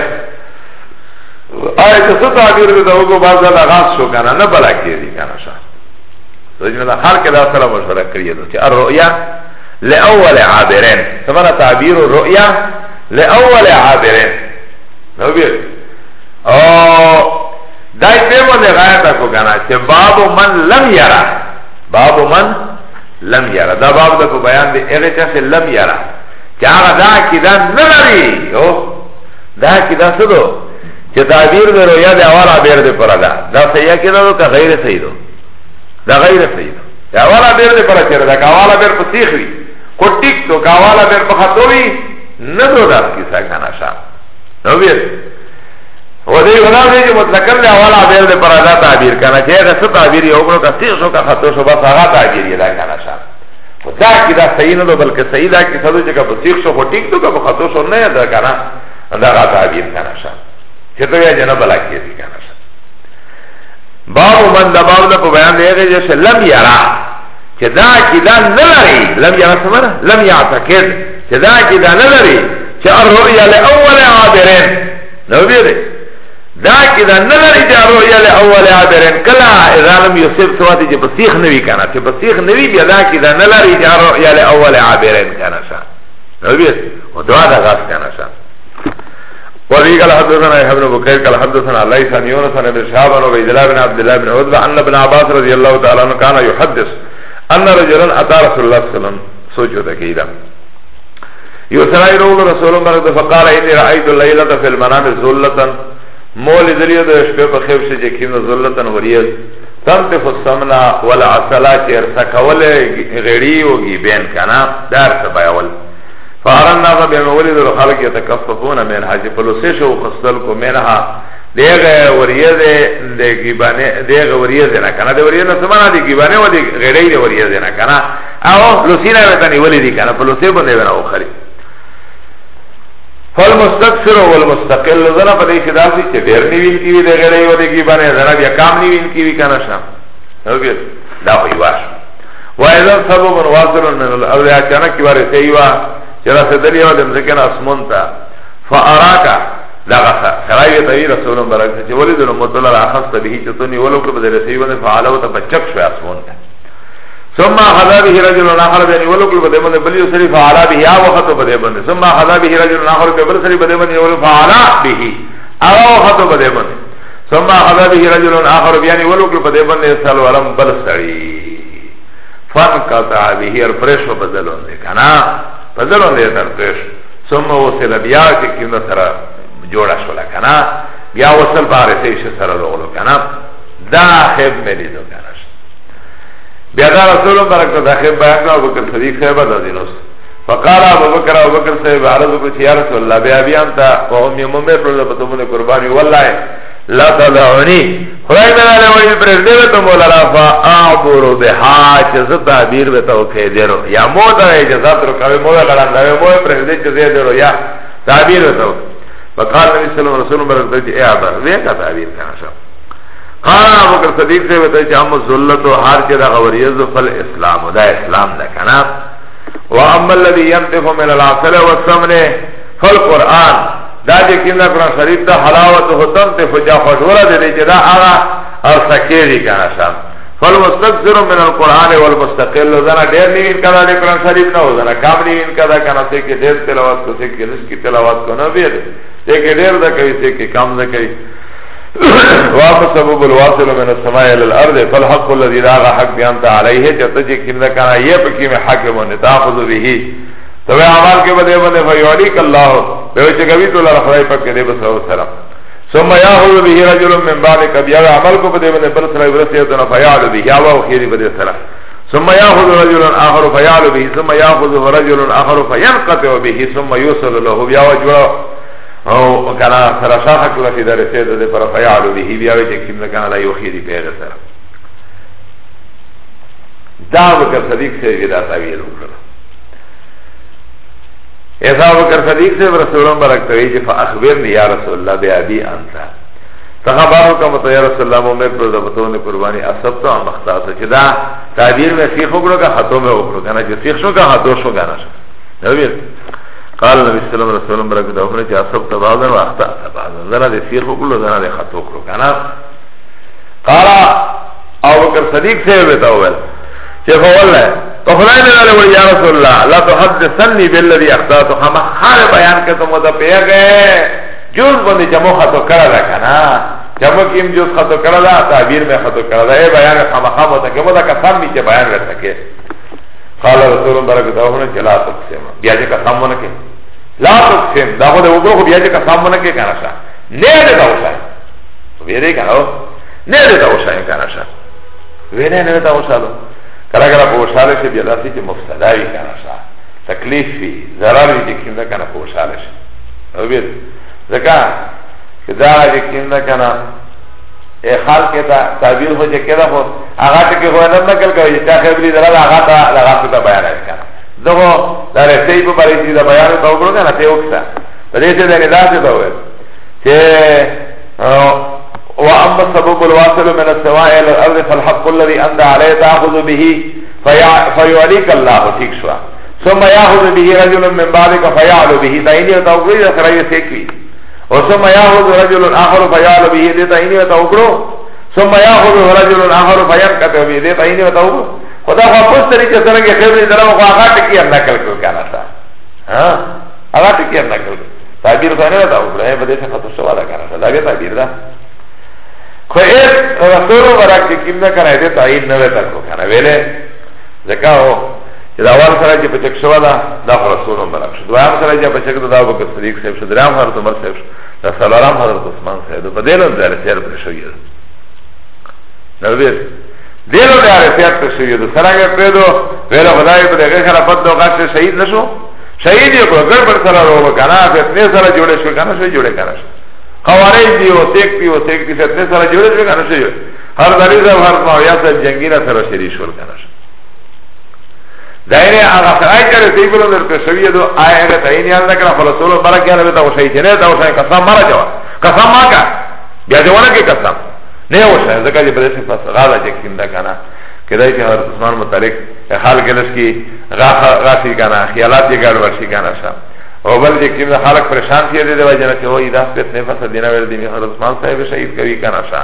آی ته څه تعبیر دې ته وکړو با هغه شو کنه نه بلا کېږي کنه شا سوچنه دا هر کله سره مشوره کړی دا چې الرؤيا لاول عابرين ثمره تعبير الرؤيا لاول عابرين نو بیر او دای پیمون دی غایتا کو کنا چه بابو من لم یرا بابو من لم یرا دا باب دا کو بیان دی اغی چه لم یرا چه آغا دا کی دا نلری دا کی دا سدو چه تعبیر دی رویا دی اولا بیر دی پرا دا دا سیا کی دا دو که غیر سیدو دا غیر سیدو چه اولا بیر دی پرا چه دا که اولا بیر پسیخ وی کو ٹک تو که اولا بیر پخطو وی ندو دا کسا کنا شا نو بیر و دی غلام دی مطلقاً دی اول عبیر دی پر ادا تعبیر کنا چه اگر ست تعبیر یو برو کسی شو که خطو شو بس آغا تعبیر یدا کنا شا و دا کی دا صحیح ندو بلکه صحیح دا کی صدو چه که بسیخ شو خو ٹیک دو که بخطو شو نه دا کنا دا آغا تعبیر کنا شا چه تو یا جنا بلا کی دی کنا شا باب من دا باب دا پا بیان دیگه جشه لم یرا چه دا کی دا نلری لم یرا سمنا لم یعتقد چه دا کی دا نلری Če ar ru'ya le awwale abirin Nau bih Da ki da nadari če ar ru'ya le awwale abirin Kala izalam yusuf suati če pasih nevi kana Če pasih nevi bih da ki da nadari če ar ru'ya le awwale abirin kana ša Nau bih O dua da gas kana ša وفي قال حدثنا يحيى بن بكير قال حدثنا ليس عن يونس عن ابن شهاب عن عبيد الله بن عبد الله بن عتبة أن ابن عباس رضي الله تعالى عنه كان يحدث أن رجلا أتى رسول الله صلى الله عليه وسلم سجود كيدا یو سرائی رول رسول مرد فقال اینی رأیت اللیلت فی المنام زلتا مولی دلیو دو شپی پا خیب شی جکیم زلتا وریز تنتف السمنا والعسلا چی ارسکول غیری و گیبین کنا دار سبایول فارنا فبیم ولید الخلق یتکففون من حاجی فلوسیش و خستل کو منها دیغه وریزه دیګبانه دیغه وریزه نه کنه دی وریزه سمانه دیګبانه و دی غړې دی وریزه نه کنه او لوسینه وته نیولې دی کنه په لوسې باندې ورو خري فالمستقصر والمستقل زنا پدې کې داسې چې ډېر نیویل کیږي د غړې و دې کې باندې زنا بیا کام نیویل کیږي کنه شام نو بیا دا وي واش وایذا سبب واصل من الارض اچانک واره سی وا چې را سدلی و د مزکن اسمون ته فاراکا دغه خلای ته رسول الله برکت چې ولید نو متل را خاص ته به چې تو نیولو کړ بدل سی ونه فعالو ته بچک شو اسمون ته ثم حدا به رجل اخر بن ولو بده بده بل يسري فعلا به يا وقت بده بده ثم حدا به رجل اخر بل يسري بده بده ولو فعلا به او وقت بده بده ثم حدا به رجل اخر بن ولو بده بده سال ولم بل سري فانقطع به الفرش بدلون ده كانا بدلون ده الفرش ثم وصل بیا کہ کیندا سرا جوڑا شولا کانا بیا وصل بارے سے سرا لوگو کانا دا خب ملی دو کانا بیادا رسول برکت داخل بیان کا بکر صدیق صاحب دا دینوس فقال ابو بکر ابو بکر صاحب عرض کو یا رسول اللہ بیا بیان تا قوم یم میں پر لو تو نے قربانی والله لا تدعوني خدای تعالی نے وہی پر دے تو مولا رفا اعبر بها جز تعبیر بتا او کہ دیرو یا مودا ہے جزا تر کہ مولا لڑا نہ وہ پر دے جز دیرو یا تعبیر بتا وقال نبی صلی اللہ علیہ وسلم برکت اعبر وی کا تعبیر کہا قال ابو بکر صدیق سے بتا کہ ہم ذلت و ہار کے دا غوریز فل اسلام دا اسلام دا کنا و اما الذي ينتف من العسل والسمن فالقران دا جے کنا قران شریف دا حلاوت و تنتف جا خوشورا دے دے دا آغا اور سکیری کنا شام فالمستقذر من القرآن والمستقل زنا دیر نیمین کدا دے قرآن شریف نو زنا کام نیمین کدا کنا سکی دیر تلاوات کو سکی رشکی تلاوات کو نو بیر سکی دیر دا کئی سکی کام دا کئی واپس سبب الواصل من السماء الى الارض فالحق الذي لا حق بانت عليه جتج كنا كان یہ پکی میں حاکم نے تاخذ به تو اعمال کے بدے بندے فیوریک اللہ بے چگوی تو اللہ خدای پاک دے بس اور سلام ثم ياخذ به رجل من بعد قبیا عمل کو بدے بندے پر سلام ورسے تو فیعل به یا وہ خیر بدے سلام ثم ياخذ رجل اخر فيعل به ثم ياخذ رجل اخر فينقطع به ثم يوصل له يا وجوا او کنا سره شاخه کله چې درسه ده پر فیعل به بیا وی چې کوم کنا لا یوخی دی پیغه سره دا وکر صدیق سے دا تعبیر وکړه ایسا وکر صدیق سے رسول الله برکت وی چې فاخبرنی یا رسول الله بیا بی انت صحابانو کا متو یا رسول الله مومن پر دبتوں نے قربانی اصب تو ہم اختاس چې دا تعبیر میں سیخ وکړو کا ہاتھوں میں وکړو کنا چې سیخ شو کا ہاتھوں شو کنا شو قال نبی صلی اللہ علیہ وسلم برکت افنے چه اصب تبازن و اختا تبازن زنا ده سیخ وکلو زنا ده خط وکلو کنا قال او بکر صدیق سے بیتا ہوئل چه فولا تو خدای نگالے ولی یا رسول اللہ لا تحدثنی باللذی اختاتو خام خال بیان کتو مدفیه گئے جوز بندی چمو خطو کرده کنا چمو کیم جوز خطو کرده تعبیر میں خطو کرده اے بیان خام خام ہوتا که مدفیه کسان میچه بیان رتکه قال رسول الله برکت الله نے چلا تقسیم بیا جے کا سامنے نہ کہ لا تقسیم دا ہو دے وہ کو بیا جے کا سامنے نہ کہ کنا شا نے دے دا ہوتا ہے تو یہ دیکھا ہو نے دے دا ہوتا ہے کنا شا وہ نے نے دا ہوتا ہے کلا کلا کو شارے سے بیا داسی کہ مفتدائی کنا شا تکلیف فی zarar دی کہ نہ کنا کو شارے سے او بھی زکا کہ دا کہ نہ کنا خال کې دا تعبیر هو چې کړه هو هغه ته کې هو نه نقل کوي چې هغه بلی دره هغه ته هغه ته بیان وکړه زه دا رسې په بارے کې دا بیان ته وګورم نه ته وکړه پدې ته دا دا څه دی چې او اما سبب الواصل من السواء الى الارض فالحق الذي انت عليه تاخذ به فيعليك الله تكشوا ثم ياخذ به رجل من بعدك فيعلو به دایلی او توګړي سره یې سیکوي وثم ياخذ رجل آخر فيعل به ديتا ايني وتا وکړو ثم ياخذ رجل آخر فينقطع به ديتا ايني وتا وکړو خدا خو پوس طریقے سره کې خبرې درو خو هغه ټکی هم نقل کړو کنه تا ها هغه ټکی هم نقل کړو تعبیر خو نه وتا وکړو په دې څخه تاسو والا کنه دا به تعبیر ده خو اې رسول ورکه کیمه کنه دې تعین نه وتا وکړو کنه ویله ځکه da awal sara je peček šova da da ho rasulom barak šo dvajam sara je peček da da Abu Bakr Sadiq sahib šo dram Hazrat Umar sahib šo da salaram Hazrat Usman sahib pa delo da arefiyat pre šoje da nabir delo da arefiyat pre šoje da sara je predo vela gudai pa da e ghe kharafat da oqat se šahid na šo šahid je ko gar par sara roba kana fitne sara jode šo kana šo jode kana šo خوارج دی او تیک پی او تیک دی فتنے سارا جوڑے شو کنا شو ہر دریزہ ہر ماویا سے جنگینا سارا شریش ور کنا شو Zaire aga sarai kare sei bilo der peshaviya do aya ga taini anda kara falasolo mara kya beta usai jene da usai kasam mara jawa kasam maka bia jawana ke kasam ne usai zaka je bade se fasala je kinda kana kedai ke har usman mutalik hal gelas ki raha rafi kana khialat je gal varshi kana sa او بل je kinda halak pareshan kiya de wajh na ke ho ida pet ne fasa dina ver dini har usman sahib shahid kavi kana sa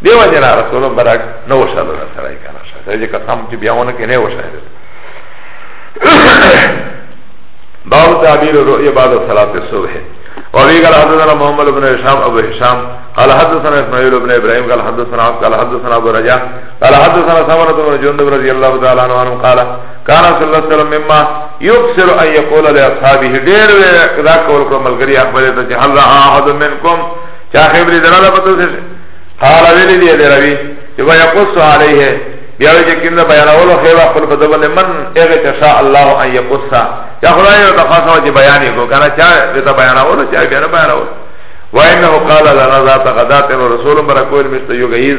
de wajh na rasulullah barak no usai sarai kana sa je kasam ki bia ona ke ne usai باب تعبیر الرؤية بعد صلاة الصبح وفي قال حدثنا محمد بن هشام ابو هشام قال حدثنا اسماعيل بن ابراهيم قال حدثنا عبد قال حدثنا ابو رجاء قال حدثنا ثمرة بن جندب رضي الله تعالى عنه قال كان صلى الله عليه وسلم مما يكسر ان يقول لاصحابه دير ذا قول كم الغري اخبرت هل راى احد منكم چا خبر دلاله پتہ سے قال ویلی دی روی جو يقص عليه بیا وی چې کله بیانولو خیر خپل په دبل من هغه چې شاء الله ان يقصا یا خدای یو تفاصیل چې بیان کو کنه چا دې ته بیانولو چې بیا بیانولو وانه قال لنا ذات غدات الرسول برکول مست یوغیز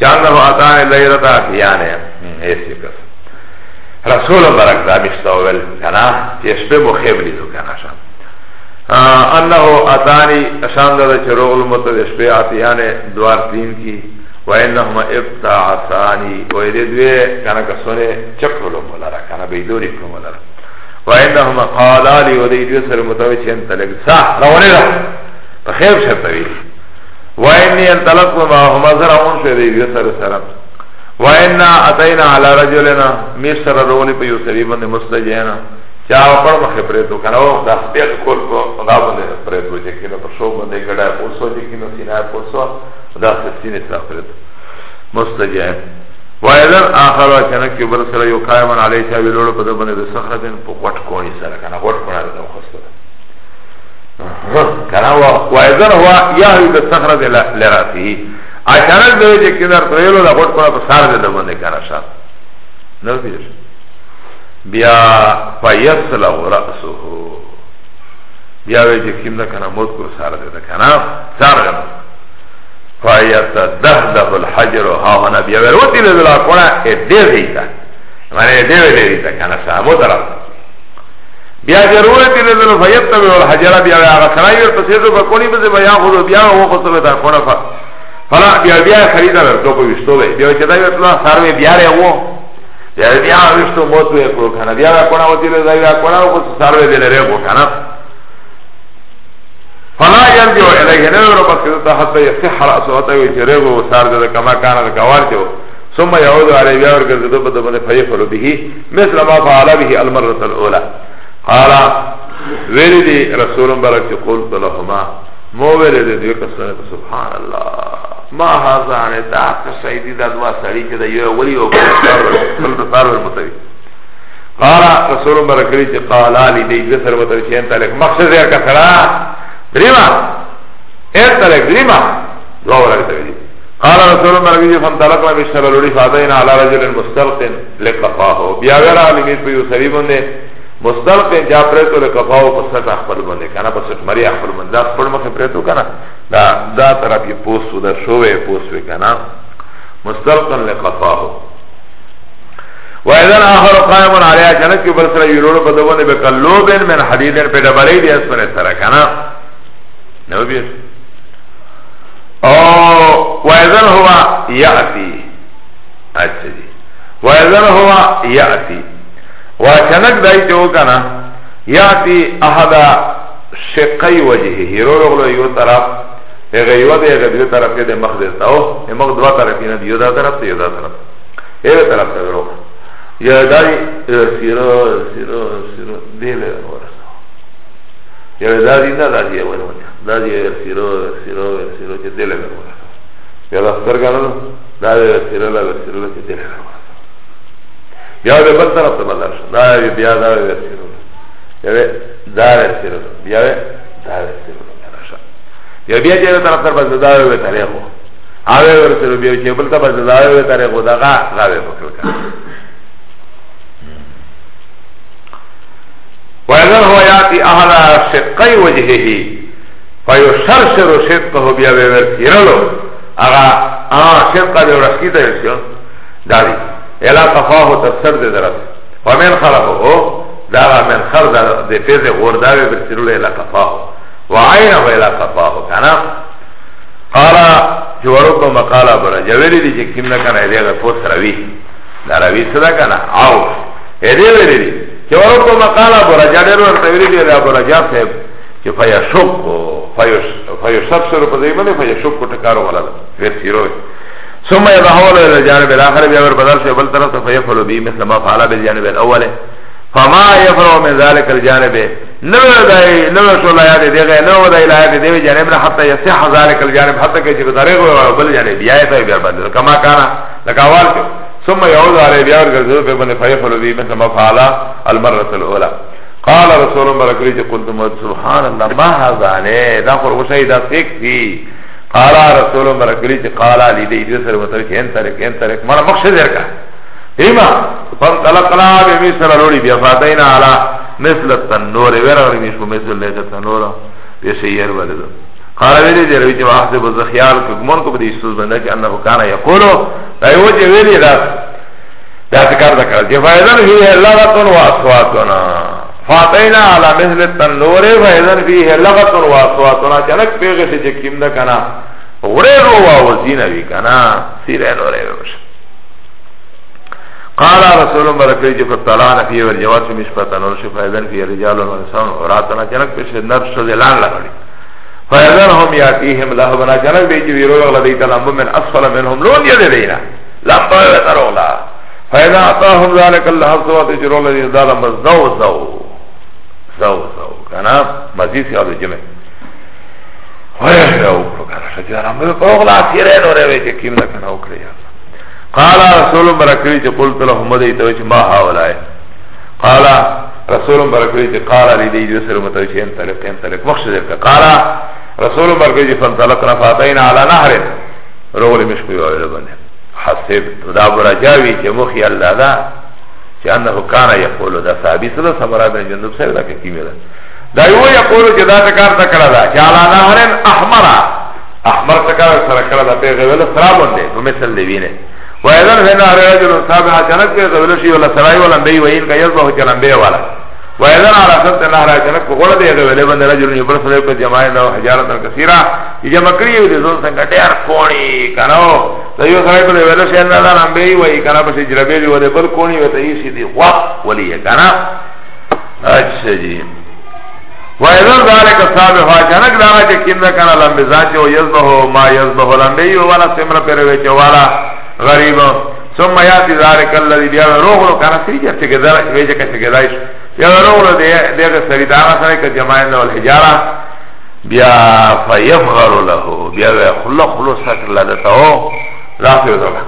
چانه عطا لیلۃ احیانه ایسی کس رسول برک دا مستول کنه چې شپه مو خبرې زو کنه شان انه اتانی شان د چروغل مت شپه احیانه دوار تین کی وإنهما ابتعثاني وإذا دوه كان كسونه چکرلو مولارا كان بيدوري كلو مولارا وإنهما قالا لي وإذا دوه سر متوجه انتلق صح رواني را بخير شرطوي وإني انتلق ما هما زرعون شو إذا دوه سر سرم وإنا أتينا على رجلنا ميسر رولي بيوسري بند مستجينا چاو پر مخه پریتو کنه او دا سپیغ کول کو دا باندې پریتو چې کینو پر شو باندې ګډه پوسو چې کینو سینا پوسو دا سینې تر پریتو مستجاب وایذن اخر کنه کې بر سره یو قائمن علی چا ویلوړ په دبنه د صخرتن په قټ کوی سره کنه قټ کړه دا خوسته کنه وا وایذن هو یاهی د صخرت لراته اشاره دی چې کینر پرېلو دا قټ کړه په سار دې باندې کنه شات نو پیژ بیا فیصله رأسه بیا وی چې کیم ده کنه موت کو سره ده کنه سره فایت دهده الحجر ها هنا بیا وی وتی له بلا کونه دې دې تا معنی دې وی دې تا کنه سامو طرف بیا ضرورت دې له فایت ته الحجر بیا وی هغه سره یو پسې ته کونی به بیا خو بیا هو خو ته دا کونه فلا بیا بیا خریدار ته کو وشتو بیا چې دا یو سره بیا رې وو Bia bia višto motu je klo kana Bia bia kona otile da bia kona Ovo su sarve dele rego kana Fala yarđo ilaihe Ne vero pa skidata Hatta je sihar asuvata Ovo će rego Ovo sarve da kama kana Da kavar će Suma yaudu ali bia vrga Zidu pa da bende fajifalu bihi Misla ma faala bihi Almarrata l'ula Kala Veli di Rasulun barak Qultu lahuma Mo veli di Dvika sunnata Subhanallah ما هازانه دا قصیدی دا دوا سړی چې دا یو ولی او پر پر متوی قال رسول الله کریم چې قال علی دی بسر متوی چې انت لك مقصد یې کړه دریما انت لك دریما دوا ورته قال رسول الله کریم فانطلقنا بشر الوری فادینا علی رجل مستلق لقفاه بیا غیر علی په یو سړی باندې مستلق جا پرتو لقفاه په سټ خپل باندې کنه په سټ مری خپل باندې خپل مخه پرتو کنه da, da taraf je posu da šove posu kana mustalqan li qafahu wa idan akhar qa'imun alayha janat ki balsara yurulu badawani bi qallubin min hadidin pe dabali di asmane sara kana no bi او wa idan huwa ya'ti acha ji wa idan huwa ya'ti wa chanak dai jo kana ya'ti ahada shiqai wajhihi rolo yutara Ega iwa de ega dve taraf ke de mokh de tao E mokh dva taraf ina di yoda taraf se yoda taraf Ega taraf se vrok Ya dai Siro, siro, siro Dele ora Ya dai na da di bueno noja Da di siro, siro, siro Che dele ora Ya da sarga no Da el siro, la siro Che dele ora Ya de bel taraf se badar Da di bia da el siro Ya de da el siro Ya de da el siro بیا بیا چې طرف تر بزداوی وی تاریخو آوه ورسلو بیا چې بلتا بزداوی وی تاریخو دا غا غاوی فکر کن ویدن هو یاتی احلا سقی وجههی فیشرشر صدقه بیا بیا ورسیرلو اغا آن صدقه بیا ورسکیتا یسیو داری الا قفاهو تفسر ده درست ومن خلقه داغا من خر ده پیز غرداوی ورسیرلو الا قفاهو وعین ویلا صفاو کنا قالا جوارو کو مقالا برا جویلی دی چه کم نکن ایده غفوت روی دا روی صدا کنا آو ایده ویلی دی جوارو کو مقالا برا جاڑی رو ارتویلی دی دا برا جا سیب چه فیا شکو فیا شب سر پا دیمانی فیا شکو تکارو غلال فیر سیروی ثم يضحول الى الجانب الاخر بيور بدل شيء بل طرف فيفعل به مثل ما فعل بالجانب الاول فما يفرع من ذلك الجانب نو دای نو ټول یاد دی غه نو دای لا یاد دی جانب نه حتی یصح ذلک الجانب حتی کې چې دره غو بل جانب بیا ته بیا باندې کما کانا لکاوال کې ثم يعود عليه بیا ورګرځو په باندې فیفل وی مثل ما فعل المره الاولى قال رسول الله برکری چې قلت سبحان الله ما هذا نه دا خور وشي دا سیک دی قال رسول الله برکری چې قال علی دې سره متو چې ان طرق ان طرق مړه مقصد ورکا ایما فانطلقنا بمصر لوري بیا فاتینا علی مثل التنور ورغلی میشو مثل لیت التنور پیشه یر ولدو قال ویلی دی روی جمع حسب الزخیال که گمون کو بدی سوز بنده که انه کانا یقولو دا یو چه ویلی دا دا سکر دکر چه فایدن فیه لغتن و اصواتنا فاتینا علا مثل التنور فایدن فیه لغتن و اصواتنا چنک پیغشی چه کم دکنا وره رو و وزینوی کنا سیره نوره بمشه قال رسول الله برکلی جو کتلان فی ورجوات مشفتن ورشفایدن فی رجال ونسان وراتنا جنک پیش نفس شدلان لگڑی فایدن هم یاتیهم لحبنا جنک بیجی ویروغ لدیتا لنبو من اسفل منهم لون یده دینا لنبو ویترولا فایدن اطاهم ذالک اللہ حفظوات جرول لدیتا لنبو زو زو زو زو کنا مزید سیادو جمع فایدن اوکرو کنا شدیدن هم بپروغ لاسیرین ورے ویجی کیم دکنا اوکریان قال رسول برکری چه قلت لهم دی توش ما هاولای قال رسول برکری چه قال لی دی جو سر متوش انطلق انطلق مخش در که قال رسول برکری چه فانطلقنا فاتین على نهر رول مشکوی وعلا بنده حسب دا براجاوی چه مخی اللہ دا چه انه کانا یقولو دا صحابی صدا سمرا بن جندب سر دا که کیمی دا دا یو یقولو چه دا تکار تکڑا دا چه على نهر احمر احمر تکار سرکڑا دا پیغویل سرابون ده بمثل دیوینه وایذن فینا رجل صاحب اچانک کے قبل شی ولا سرائی ولا بی وین کا یذبح جنبے والا وایذن على سنت نهر اچانک کو گڑ دے ویلے بند رجل یبر سرے کو جماع نو حجارت کثیرہ یہ مکری دے زون سنگٹے ار کوڑی کرو تو یہ سرائی کو ویلے شی نہ دان بی وے کرا بس جربے دی ودے بل کوڑی وتے اسی دی وا ولی کرا اچھا جی وایذن ذلك صاحب اچانک دا کہ کیندا کنا لمبزاچ او یذبح ما یذبح لمبی ولا سمرا پیرے چوالا غریبا ثم یاتی ذارک الذی بیا روغلو کانا سری جا چه گذر ویجه که چه گذایش بیا روغلو دیگه سری دانا سره که جمعین نو الحجارة بیا فیفغر له بیا خلو خلو سکر لدتاو راسی وزرنا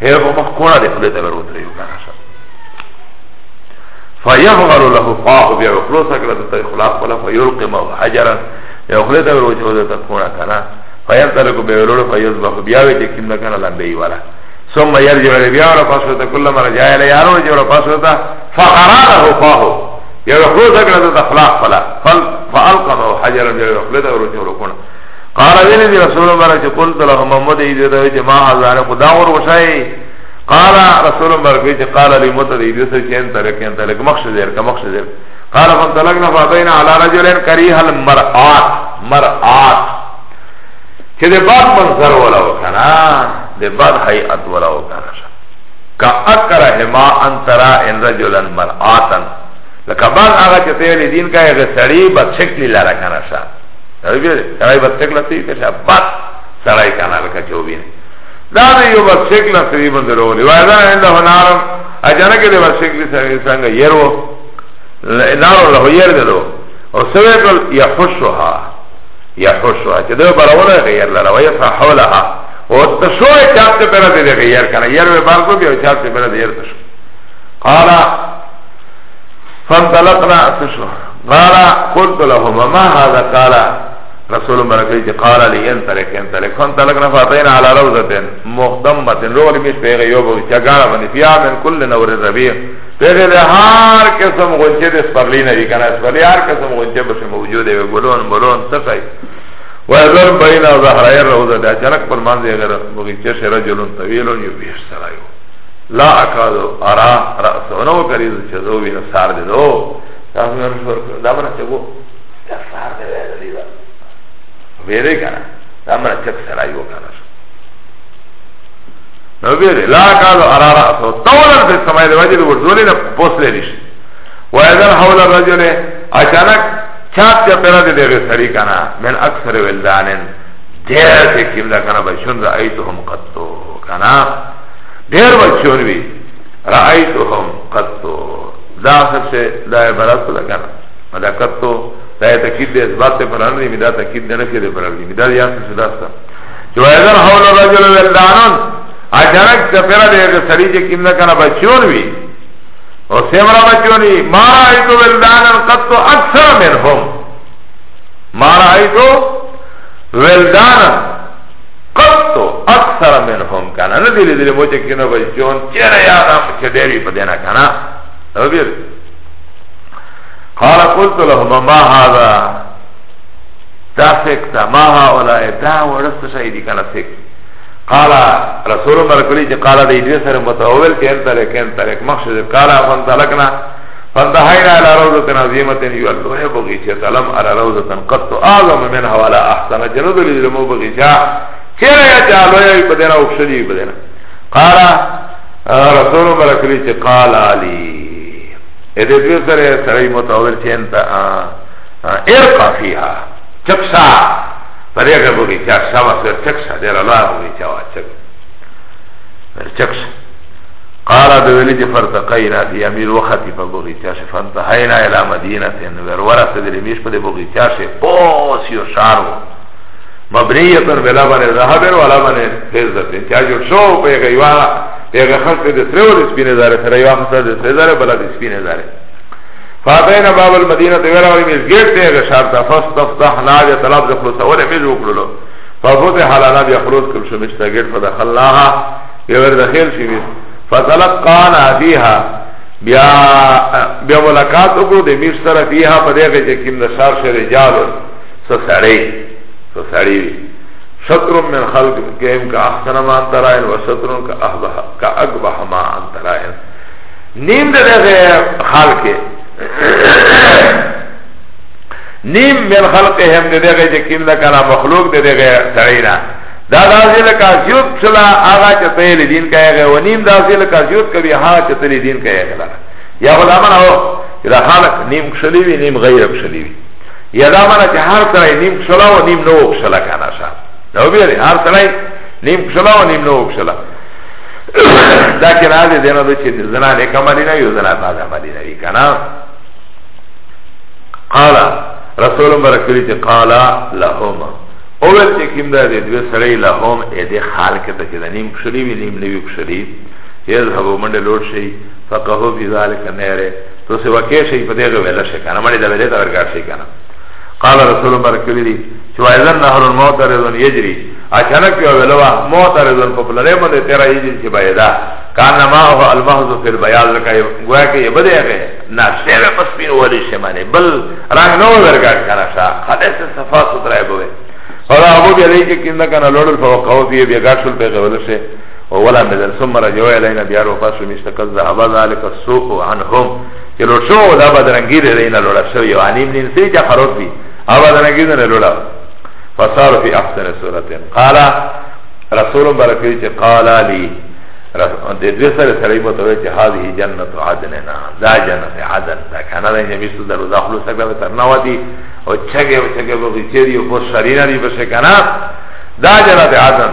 هیر کو مخکونا دی خلیتا برون تریو کانا شا فیفغر له فاق بیا خلو سکر لدتاو خلاق ولا فیلقمه حجرا بیا خلیتا برون تریو کانا فيترك بيولور فيذبح بياوي تكيم لكن لمبي ولا ثم يرجع لبيا ولا فاسوتا كل ما رجع إلى يارو رجع ولا فاسوتا فقراره فاهو يرخلو ذكرة تخلاق فلا فألقمه حجرا يرخلته ورجع ركونا قال ذلك رسول الله قلت له محمد إذا دويت ما هذا قدامر وشاي قال رسول الله بيت قال لي متى إذا سجن ترك أنت لك مقصد ذلك مقصد ذلك قال فانطلقنا فبين على رجل كريه المرآت مرآت Che de bad manzar wala wakana De bad hayat wala wakana ša Ka akra hima antara in rajulan mar'atan Laka bad aga che teveli din ka Ega sari bad shekli lara kana ša Sarai bad shekla si Kasha bad sarai kana laka čovine Da ne yo bad shekla si Bindar ovali Vajda inda honaram Ajana ke de bad shekli sari Sanga yero Naro lahu yer dedo O sevekal ya khushuha يحوشها چه ده براولا غير لرا ويسا حولها و تشوه چاپ چه پرده ده غير کنه یر به بارکو بیا چاپ چه پرده یر تشو قال فانطلقنا تشو قال قلت لهما ما هذا قال رسول مرکی چه قال لی انطلق انطلق فانطلقنا فاتين على روزة مخدمت روغل میش پیغیوب چگارا ونفیا من كل نور الربیع پیغه ده هر قسم غنچه ده سپرلی نبی کنه سپرلی هر قسم غنچه بس موجوده و گلون بلون تقای و ازر بین او زهرائی روزه ده چنک پر منزه غیر مغیچه شر جلون طویلون یو بیش سرائیو لا اکادو ارا رأسو نو کریزو چه دو بینا سار ده دو تاسو نرشور کرو دا منا چه گو سار ده ویده دیده ویده کنه دا منا چک سرائیو کنه نو بیده لا کالو ارارا اصو طولن فی السمای دو وجه دو ورزولی نا پوس لیلیش و ایدن حول الرجل اچانک چاپ چا پیرا دی دیگه سری کنا من اکثر ولدانن دیر سکیم دا کنا بچون دا ایتو هم قطو کنا دیر بچون بی رأیتو هم قطو دا خرش دا عبارت دا کنا دا قطو دا تاکید دی اثبات دی پران دی دا تاکید دی نکی دی پران دی دا دی آخر شداستا جو ایدن حول الرجل ولدانن اجانک چپیرا دیر سری جه کم نکنا بچون وی او سیمرا بچونی ما رایتو ولدانا قطو اکثر من هم ما رایتو ولدانا قطو اکثر من هم کنا ندیلی دلی موچه کنا بچون چیر یادم چه دیری پدینا کنا او بیر قال قلت لهم ما هذا دا سکتا ما هؤلاء دا ورست شایدی کنا سکتا قال رسول الله کلی چې قال د ایدوی سره متاول کین تر کین تر مقصد قال فن تلقنا فانتهينا الى روضه عظيمه يلوه بغيچه تلم على روضه قد اعظم منها ولا احسن جنود للمو بغيچا چیرې یا چالو یې بدینا اوښلي بدینا قال رسول الله کلی چې قال علی اې دې دوی سره سره متاول کین تا ارقا فيها چپسا Pare ga buri cha shava se chaksa Dera la buri cha wa chak Ver chaksa Qala da veli je fartaqaina Fi amir wakati pa buri cha se Fantahayna ila madina ten Ver wara se dili mish pa de buri cha se Pos yo šarvo Mabniyatan vela bane zahaber Vela bane fezdatin Cha jo šo pega iwa Pega khas pe de srevo e e de spine zare Sera iwa khas de srevo zare Bela de spine zare فابین باب المدینه ویلا ولی میز گیٹ تے غشار تا فاستفتحنا یا طلب دخلو سوال میز وکړو ففتح لنا بیا خروج کړ شو مشتا گیٹ فدخلناها بیا ور داخل شوی فتلقانا فیها بیا بیا ملاقات وکړو د میر سره فیها په دې کې کیم نشار شه رجال سسړی سسړی شطر من خلق کیم کا احسن ما انترائن و شطر کا اقبح ما انترائن نیم دغه خلق نیم من خلق هم ده دغه یقین ده کنا مخلوق ده دغه سړینا دا داسې لکه زیوب چلا هغه چې تل دین کوي و نیم داسې لکه زیوب کوي هغه چې تل دین کوي یا غلامن او دا خلق نیم کشلی وی نیم غیر کشلی وی یا دا مانا چه هر سرائی نیم کشلا و نیم نو کشلا کانا شا نو بیاری هر سرائی نیم کشلا و نیم نو کشلا da kira de dena do che zana ne kamali na yo zana ta kamali na kana qala rasul barakali che qala lahum اول che kim da de dve sare lahum e de hal ke ta che nim kshri vi nim ne vi kshri yadhabu mande lord shay faqahu fi zalika nare to se vake shay pade go vela shay kana mari da vela ta vergar shay kana قال رسول الله بركلي شو اذن نهر الموت رضن يجري اچانک یو ویلوا معترضن په بلره باندې تیرا یی چې بایدا کان ما هو المحض فی البیاض کای گویا کې یی بده هغه ناشته په پسپین ولی شمانه بل رنگ نو ورګا کرا شا حدث صفا سترای بوې فلا ابو بی علی کې کیندا کنه لوړل فوقو بی بیا غاښل په غولشه وولا مدل ثم رجعوا الينا بيار وفاسو مشتقز ذهب ذلك السوق عنهم يلو شو دا بدرنگیر دینا لوڑا شو یو عنیم نین سری جا خروب بی آبادرنگیر دینا لوڑا فصار في احسن صورتين قال رسول برکوی چه قالا لی دوی سر سره متوی چه هذه جنت عدننا دا جنت عدن دا کانا دا جمیستو در داخلو سکتا بتر نواتی و چگه و چگه بغیچه دی و بس شرینا دی بشه کانا دا جنت عدن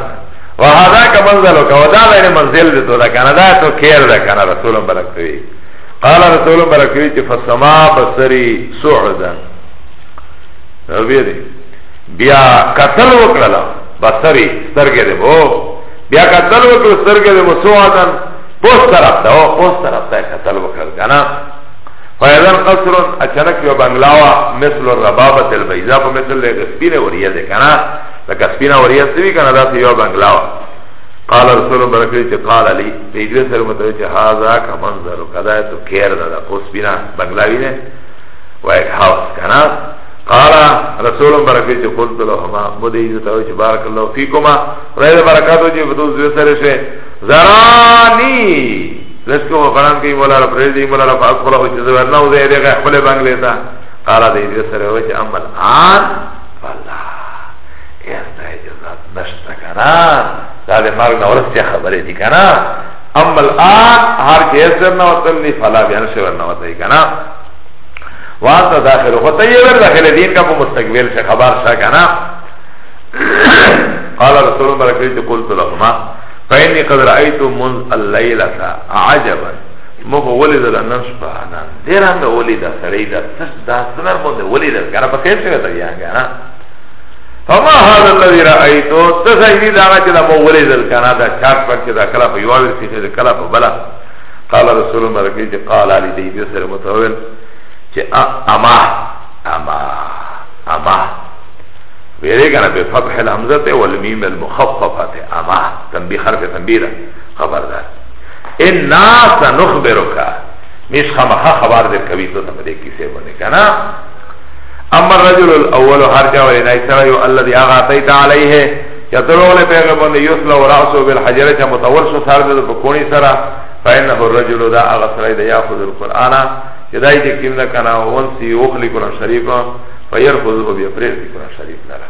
و هذا که منزلو که و دا بین منزل دی تو دا کانا دا تو کیر دا کانا رسول برکوی قال رسول برکوی چه فسما بسری سعدن نو بیدی بیا قتل وکړه بصری سترګې دې وو بیا قتل وکړه سترګې دې مسوادن پوس طرف ته او پوس طرف ته قتل وکړه کنه فایذن قصر اچانک یو بنگلاوا مثل الربابه البيضاء په مثل له سپینه وریه ده کنه لکه سپینه وریه سوي کنه دا یو بنگلاوا قال رسول الله برکلی چې قال علی پیغمبر سره متوي چې هاذا کا منظر کدا ته کیر ده پوس بنا بنگلاوی نه وای هاوس کنه قال رسول برکه چې قلت لهما مودې ته چې بارک الله فیکما راي برکاتو چې په دوه سره شه زرانی لسکو فرام کې مولا را پرې دی مولا را پاس کولا چې زو نه وځي دغه خپل بنگلې تا قال دې دې سره و چې عمل آن والله یستا اجازت نشته کنه دا د مرګ نه ورسته خبرې دي کنه عمل آن هر کې سر نه وتل نه فلا بیان شو نه وتل کنه وانتا داخل وخطا يبر داخل دين کا پو مستقبل سے خبر شا کنا قال رسول الله ملك ريت قلت لهما فإني قد رأیتو منز الليلة عجبا موږ ولد لننشبا شپه ديران ډیره مې ولیدل سړی دا څه دا څنګه مونږ ولیدل کنه په کیسه کې دی فما هذا الذي رايته تسعيني دانا كده دا مو ولیدل کنه دا چاټ پر كده دا کلا په یوه ورسې کلا په بلا قال رسول الله رضی الله قال علي دي بيسر متوين Che ama ah, Ama Ama Vere kana bi fath al hamzati wal mim al mukhaffafati ama Tanbih harf tanbih Khabardar Inna sanukhbiruka Mish khamakha khabar der kabi To tam de kise bone kana Amma rajul al awwal har ja wal nay sara yu alladhi aghatayta alayhi Yatulu le pegabon yusla ra'su bil hajara cha mutawassu sar de bkoni sara fa innahu ar-rajulu da aghsara da ya'khudhu al-qur'ana Kedai je kim da kana on si uhli kuna šarifa Pa jer huzuhu bi oprezdi kuna šarif nara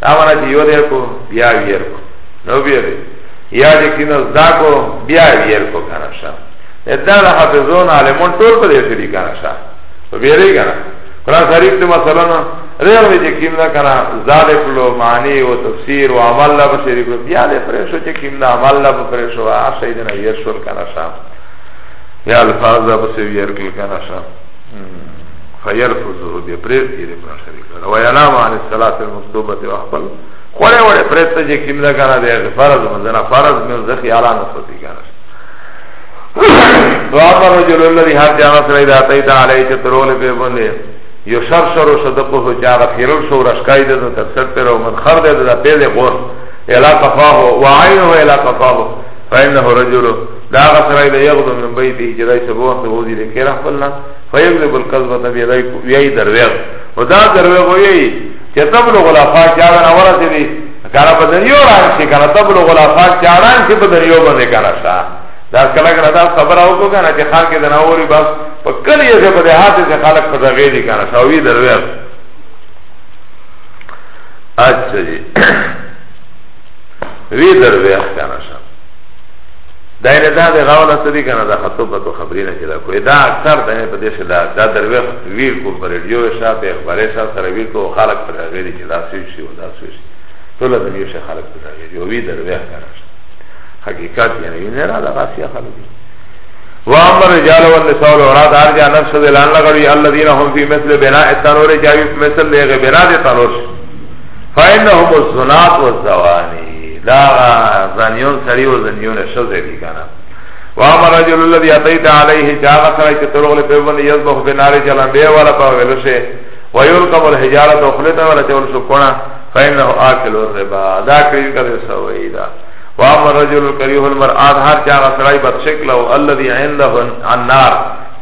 Da mana ti yod jerko Bia vi jerko No bi jerko Ya je kim da zdako Bia vi jerko kana ša Da da hafizona alemon Tol pa de širi kana ša Pa bi jeri kana Kur'an šarif te masalana Real je kim da kana Zale plo mani o tafsir O amal la pa širi Bia de prešo je kim da amal la pa prešo A šaidina jeršol kana ša یا الفاظ دا بس ویر کل کنا شا فیرفزو بی پریز تیری پنا شریک لگا و ینام عن السلاة المصطوبت و اخبر خوڑے وڑے پریز تا جی کم دا کنا دے فرض منزنا فرض منزن خیالان اصفتی کنا شا دعا پر رجل اللہ دی حد جانا سرائی دا تایتا علی چه ترول پی بندی یو شر شر و صدقو سو چاگا خیرل شو رشکای دے دو تکسر پر و منخر دے دو دا پیل غور الى قفاہو و عینو الى قفاہو فإنه رجل da غسرای له یغدو من بیت جدای سبو وخت وزی له کیره خپلنا فیغلب القذبه بیدای یی درویغ و دا درویغ یی چې تبلغ الافاق جاغن اوله دی کارا په دنیو راځي چې کارا تبلغ الافاق جاغن چې په دنیو باندې کارا شا دا کله کله دا خبر او کو کنه چې خان کې دناوري بس په کلی یې په دهاته چې خلق په دغه دی کارا شا وی درویغ اچھا جی وی درویغ کارا شا da ne da de gaola sadi kana da khatobato khabrina ke da koi da aksar da ne padesh da da darwe vir ko par radio sha pe akhbare sha sara vir ko khalak par gairi ke da sui shi da sui shi to la dunya sha khalak par gairi o vi darwe kana hakikat yani ne ra da gasia khalak وامر رجال والنساء والورات ارجع نفس دلان لغوی الذين هم في مثل بناء التنور جاوی مثل لغ بناء التنور فإنهم الزنات والزواني دا زنیون سری و زنیون شزه دی کنا و اما رجل الذي اتيت عليه جاء سره چې ترغله په باندې یذبح بنار جلن به ولا په ولشه ويلقم الحجاره وخلته ولا تول شكونا فانه اكل الربا دا کوي کله سوي دا و اما رجل كريه المراد هر جاء سره په شکل او الذي عنده النار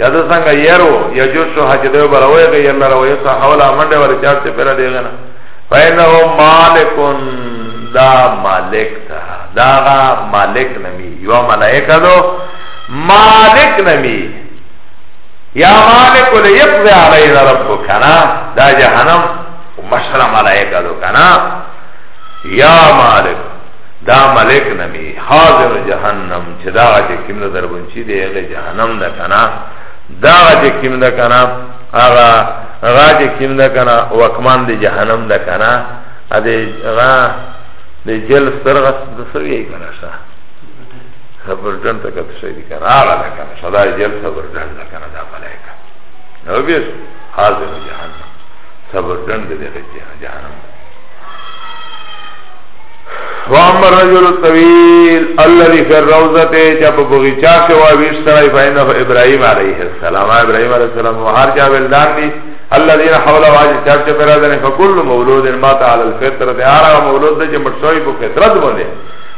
یاد څنګه يرو يجوش حجده بروي غیر لروي صحولا منډه ورچارته پر دیغنا فانه مالکن دا مالک تا داغا مالک نمی یو ملائکه دو مالک نمی یا مالک لیقضی علی ربک کنا دا جهنم مشر ملائکه دو کنا یا مالک دا ملک نمی حاضر جهنم چه داغا چه کم دا دربنچی دی اغی جهنم دا کنا داغا چه کم دا کنا آغا غا چه کم دا کنا وکمان دی جهنم دا کنا اده غا De jel starga da sabiye kana sa Sabrjan ta kat še di kana Ala da kana sa da jel sabrjan da kana da malaika No biš Hazir jahannam Sabrjan da dhe jahannam وامر رجل طويل الذي في الروضه جب بغيچا کے وہ بیش طرح ابراہیم علیہ السلام ابراہیم علیہ السلام ہر جا بلدان دی الذين حولوا عاجز چاپ برادن فكل مولود مات على الفطرت آرها مولود ده چه مرسوی پو فطرت بنده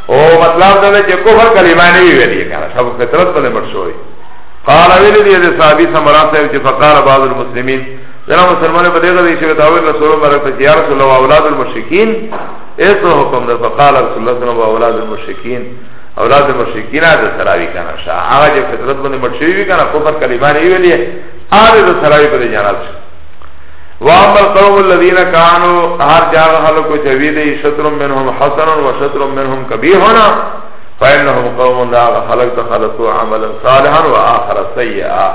او مطلب ده چه کفر کلمه نوی ویلی کانا شب فطرت بنده مرسوی قال ویلی دیه ده صحابی سمرا صاحب چه فقار بعض المسلمین جنا مسلمان بدیغه دی شوی تاویل رسول مرکت یا رسول الله و اولاد المشرکین ایسو حکم ده فقال رسول اللہ صلی اللہ و اولاد المشرکین اولاد مشرکین ده سراوی کانا شا آغا جه فطرت بنده مرسوی کانا کفر کلمه نوی ویلی آده ده سراوی بده جناب شد واما القوم الذين كانوا هر جاغ خلقو جویده شطر منهم حسن و شطر منهم کبیحنا فإنهم قوم لاغ خلق تخلصو عملا صالحا و آخر سیئا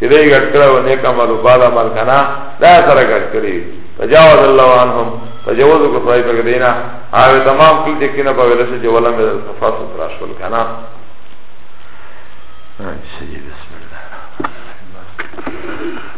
چده گٹ کرو نیک عمل و بعد عمل کنا لا سر گٹ کری تجاوز اللہ عنهم تجاوزو کسوائی پکدینا آوه تمام کل چکینا پا ولش جولا میں در صفا ستراشول کنا سجی بسم اللہ الرحمن الرحیم